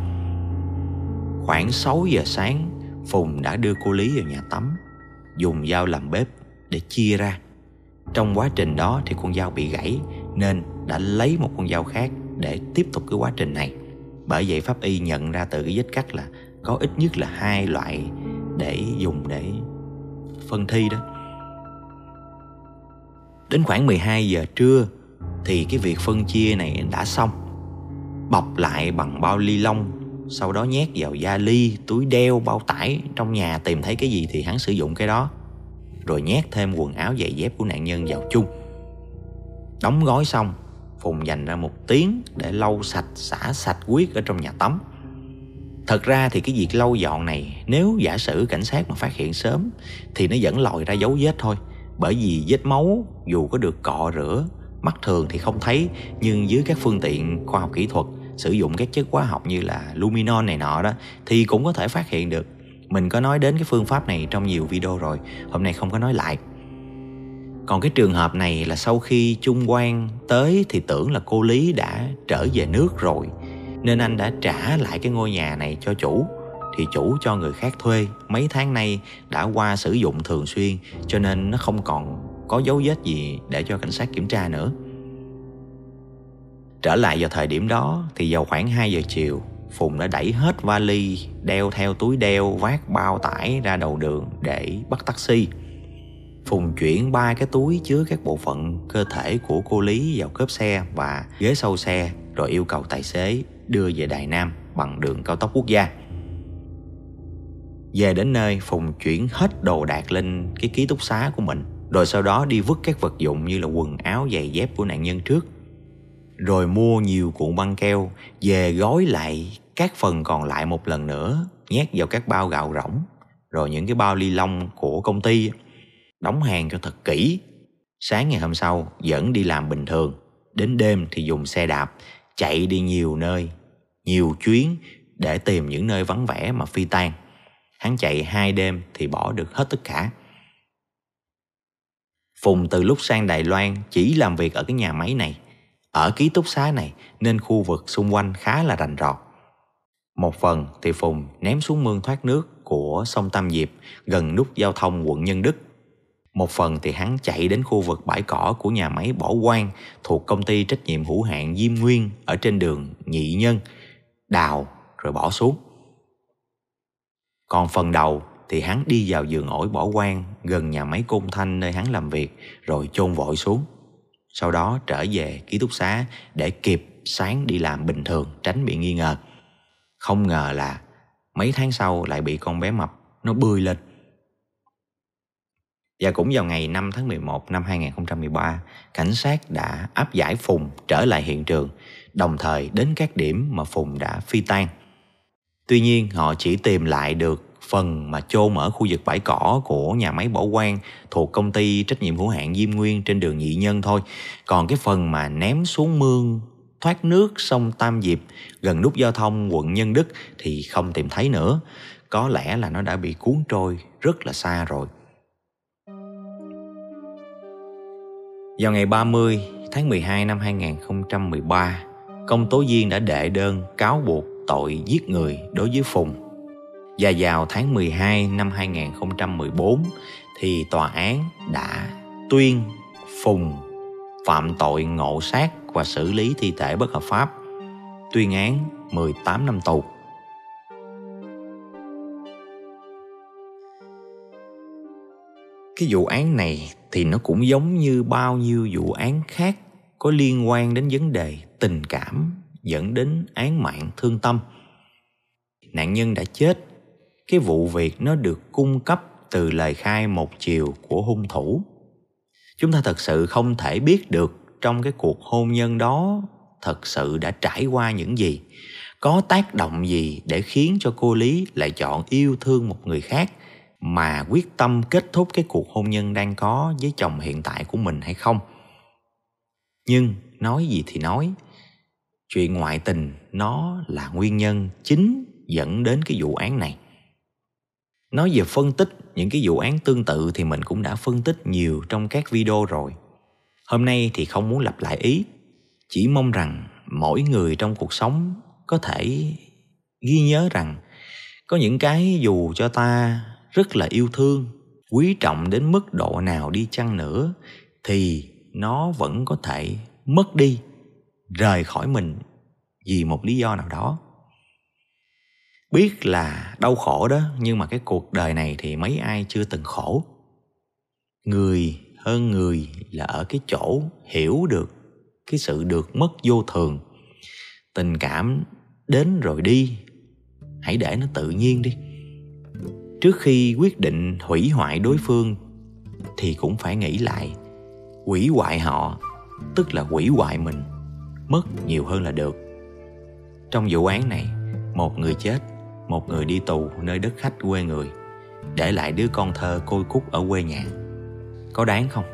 Khoảng 6 giờ sáng, Phùng đã đưa cô Lý vào nhà tắm, dùng dao làm bếp để chia ra. Trong quá trình đó thì con dao bị gãy nên đã lấy một con dao khác để tiếp tục cái quá trình này. Bởi vậy pháp y nhận ra từ cái vết cắt là có ít nhất là hai loại để dùng để phân thi đó. Đến khoảng 12 giờ trưa thì cái việc phân chia này đã xong. Bọc lại bằng bao ly lông, sau đó nhét vào da ly, túi đeo, bao tải trong nhà tìm thấy cái gì thì hắn sử dụng cái đó. Rồi nhét thêm quần áo giày dép của nạn nhân vào chung. Đóng gói xong, Phùng dành ra một tiếng để lau sạch, xả sạch huyết ở trong nhà tắm. Thật ra thì cái việc lau dọn này nếu giả sử cảnh sát mà phát hiện sớm thì nó vẫn lòi ra dấu vết thôi. Bởi vì vết máu dù có được cọ rửa, mắt thường thì không thấy nhưng dưới các phương tiện khoa học kỹ thuật sử dụng các chất hóa học như là luminon này nọ đó thì cũng có thể phát hiện được. Mình có nói đến cái phương pháp này trong nhiều video rồi, hôm nay không có nói lại. Còn cái trường hợp này là sau khi Trung Quang tới thì tưởng là cô Lý đã trở về nước rồi nên anh đã trả lại cái ngôi nhà này cho chủ thì chủ cho người khác thuê mấy tháng nay đã qua sử dụng thường xuyên cho nên nó không còn có dấu vết gì để cho cảnh sát kiểm tra nữa. Trở lại vào thời điểm đó thì vào khoảng 2 giờ chiều Phùng đã đẩy hết vali đeo theo túi đeo vác bao tải ra đầu đường để bắt taxi. Phùng chuyển ba cái túi chứa các bộ phận cơ thể của cô Lý vào cốp xe và ghế sau xe rồi yêu cầu tài xế đưa về Đài Nam bằng đường cao tốc quốc gia. Về đến nơi, Phùng chuyển hết đồ đạc lên cái ký túc xá của mình, rồi sau đó đi vứt các vật dụng như là quần áo, giày dép của nạn nhân trước. Rồi mua nhiều cuộn băng keo, về gói lại các phần còn lại một lần nữa, nhét vào các bao gạo rỗng, rồi những cái bao ly lông của công ty, đóng hàng cho thật kỹ. Sáng ngày hôm sau, vẫn đi làm bình thường, đến đêm thì dùng xe đạp chạy đi nhiều nơi, nhiều chuyến để tìm những nơi vắng vẻ mà phi tan. Hắn chạy hai đêm thì bỏ được hết tất cả. Phùng từ lúc sang Đài Loan chỉ làm việc ở cái nhà máy này, ở ký túc xá này nên khu vực xung quanh khá là rành rọt. Một phần thì Phùng ném xuống mương thoát nước của sông Tam Diệp gần nút giao thông quận Nhân Đức một phần thì hắn chạy đến khu vực bãi cỏ của nhà máy bỏ quan thuộc công ty trách nhiệm hữu hạn Diêm Nguyên ở trên đường Nhị Nhân, đào rồi bỏ xuống. Còn phần đầu thì hắn đi vào giường ổi bỏ quan gần nhà máy côn thanh nơi hắn làm việc rồi chôn vội xuống. Sau đó trở về ký túc xá để kịp sáng đi làm bình thường tránh bị nghi ngờ. Không ngờ là mấy tháng sau lại bị con bé mập nó bươi lên và cũng vào ngày 5 tháng 11 năm 2013, cảnh sát đã áp giải Phùng trở lại hiện trường, đồng thời đến các điểm mà Phùng đã phi tan. Tuy nhiên, họ chỉ tìm lại được phần mà chôn ở khu vực bãi cỏ của nhà máy bỏ quan thuộc công ty trách nhiệm hữu hạn Diêm Nguyên trên đường Nhị Nhân thôi. Còn cái phần mà ném xuống mương thoát nước sông Tam Diệp gần nút giao thông quận Nhân Đức thì không tìm thấy nữa. Có lẽ là nó đã bị cuốn trôi rất là xa rồi. Vào ngày 30 tháng 12 năm 2013, công tố viên đã đệ đơn cáo buộc tội giết người đối với Phùng. Và vào tháng 12 năm 2014 thì tòa án đã tuyên Phùng phạm tội ngộ sát và xử lý thi thể bất hợp pháp, tuyên án 18 năm tù. Cái vụ án này thì nó cũng giống như bao nhiêu vụ án khác có liên quan đến vấn đề tình cảm dẫn đến án mạng thương tâm. Nạn nhân đã chết, cái vụ việc nó được cung cấp từ lời khai một chiều của hung thủ. Chúng ta thật sự không thể biết được trong cái cuộc hôn nhân đó thật sự đã trải qua những gì, có tác động gì để khiến cho cô lý lại chọn yêu thương một người khác mà quyết tâm kết thúc cái cuộc hôn nhân đang có với chồng hiện tại của mình hay không nhưng nói gì thì nói, chuyện ngoại tình nó là nguyên nhân chính dẫn đến cái vụ án này nói về phân tích, những cái vụ án tương tự thì mình cũng đã phân tích nhiều trong các video rồi. Hôm nay thì không muốn lặp lại ý. Chỉ mong rằng mỗi người trong cuộc sống có thể ghi nhớ rằng có những cái dù cho ta rất là yêu thương, quý trọng đến mức độ nào đi chăng nữa thì nó vẫn có thể mất đi, rời khỏi mình vì một lý do nào đó biết là đau khổ đó, nhưng mà cái cuộc đời này thì mấy ai chưa từng khổ. Người hơn người là ở cái chỗ hiểu được cái sự được mất vô thường. Tình cảm đến rồi đi, hãy để nó tự nhiên đi. Trước khi quyết định hủy hoại đối phương thì cũng phải nghĩ lại, hủy hoại họ, tức là hủy hoại mình, mất nhiều hơn là được. Trong vụ án này, một người chết một người đi tù nơi đất khách quê người, để lại đứa con thơ côi cút ở quê nhà. Có đáng không?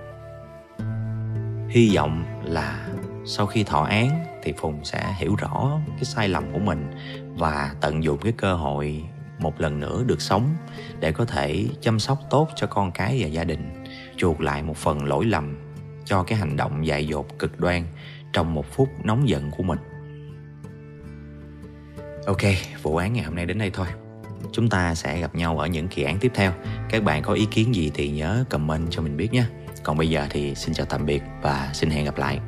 Hy vọng là sau khi thọ án thì phùng sẽ hiểu rõ cái sai lầm của mình và tận dụng cái cơ hội một lần nữa được sống để có thể chăm sóc tốt cho con cái và gia đình, chuộc lại một phần lỗi lầm cho cái hành động dại dột cực đoan trong một phút nóng giận của mình ok, vụ án ngày hôm nay đến đây thôi. Chúng ta sẽ gặp nhau ở những kỳ án tiếp theo. Các bạn có ý kiến gì thì nhớ comment cho mình biết nhé. Còn bây giờ thì xin chào tạm biệt và xin hẹn gặp lại.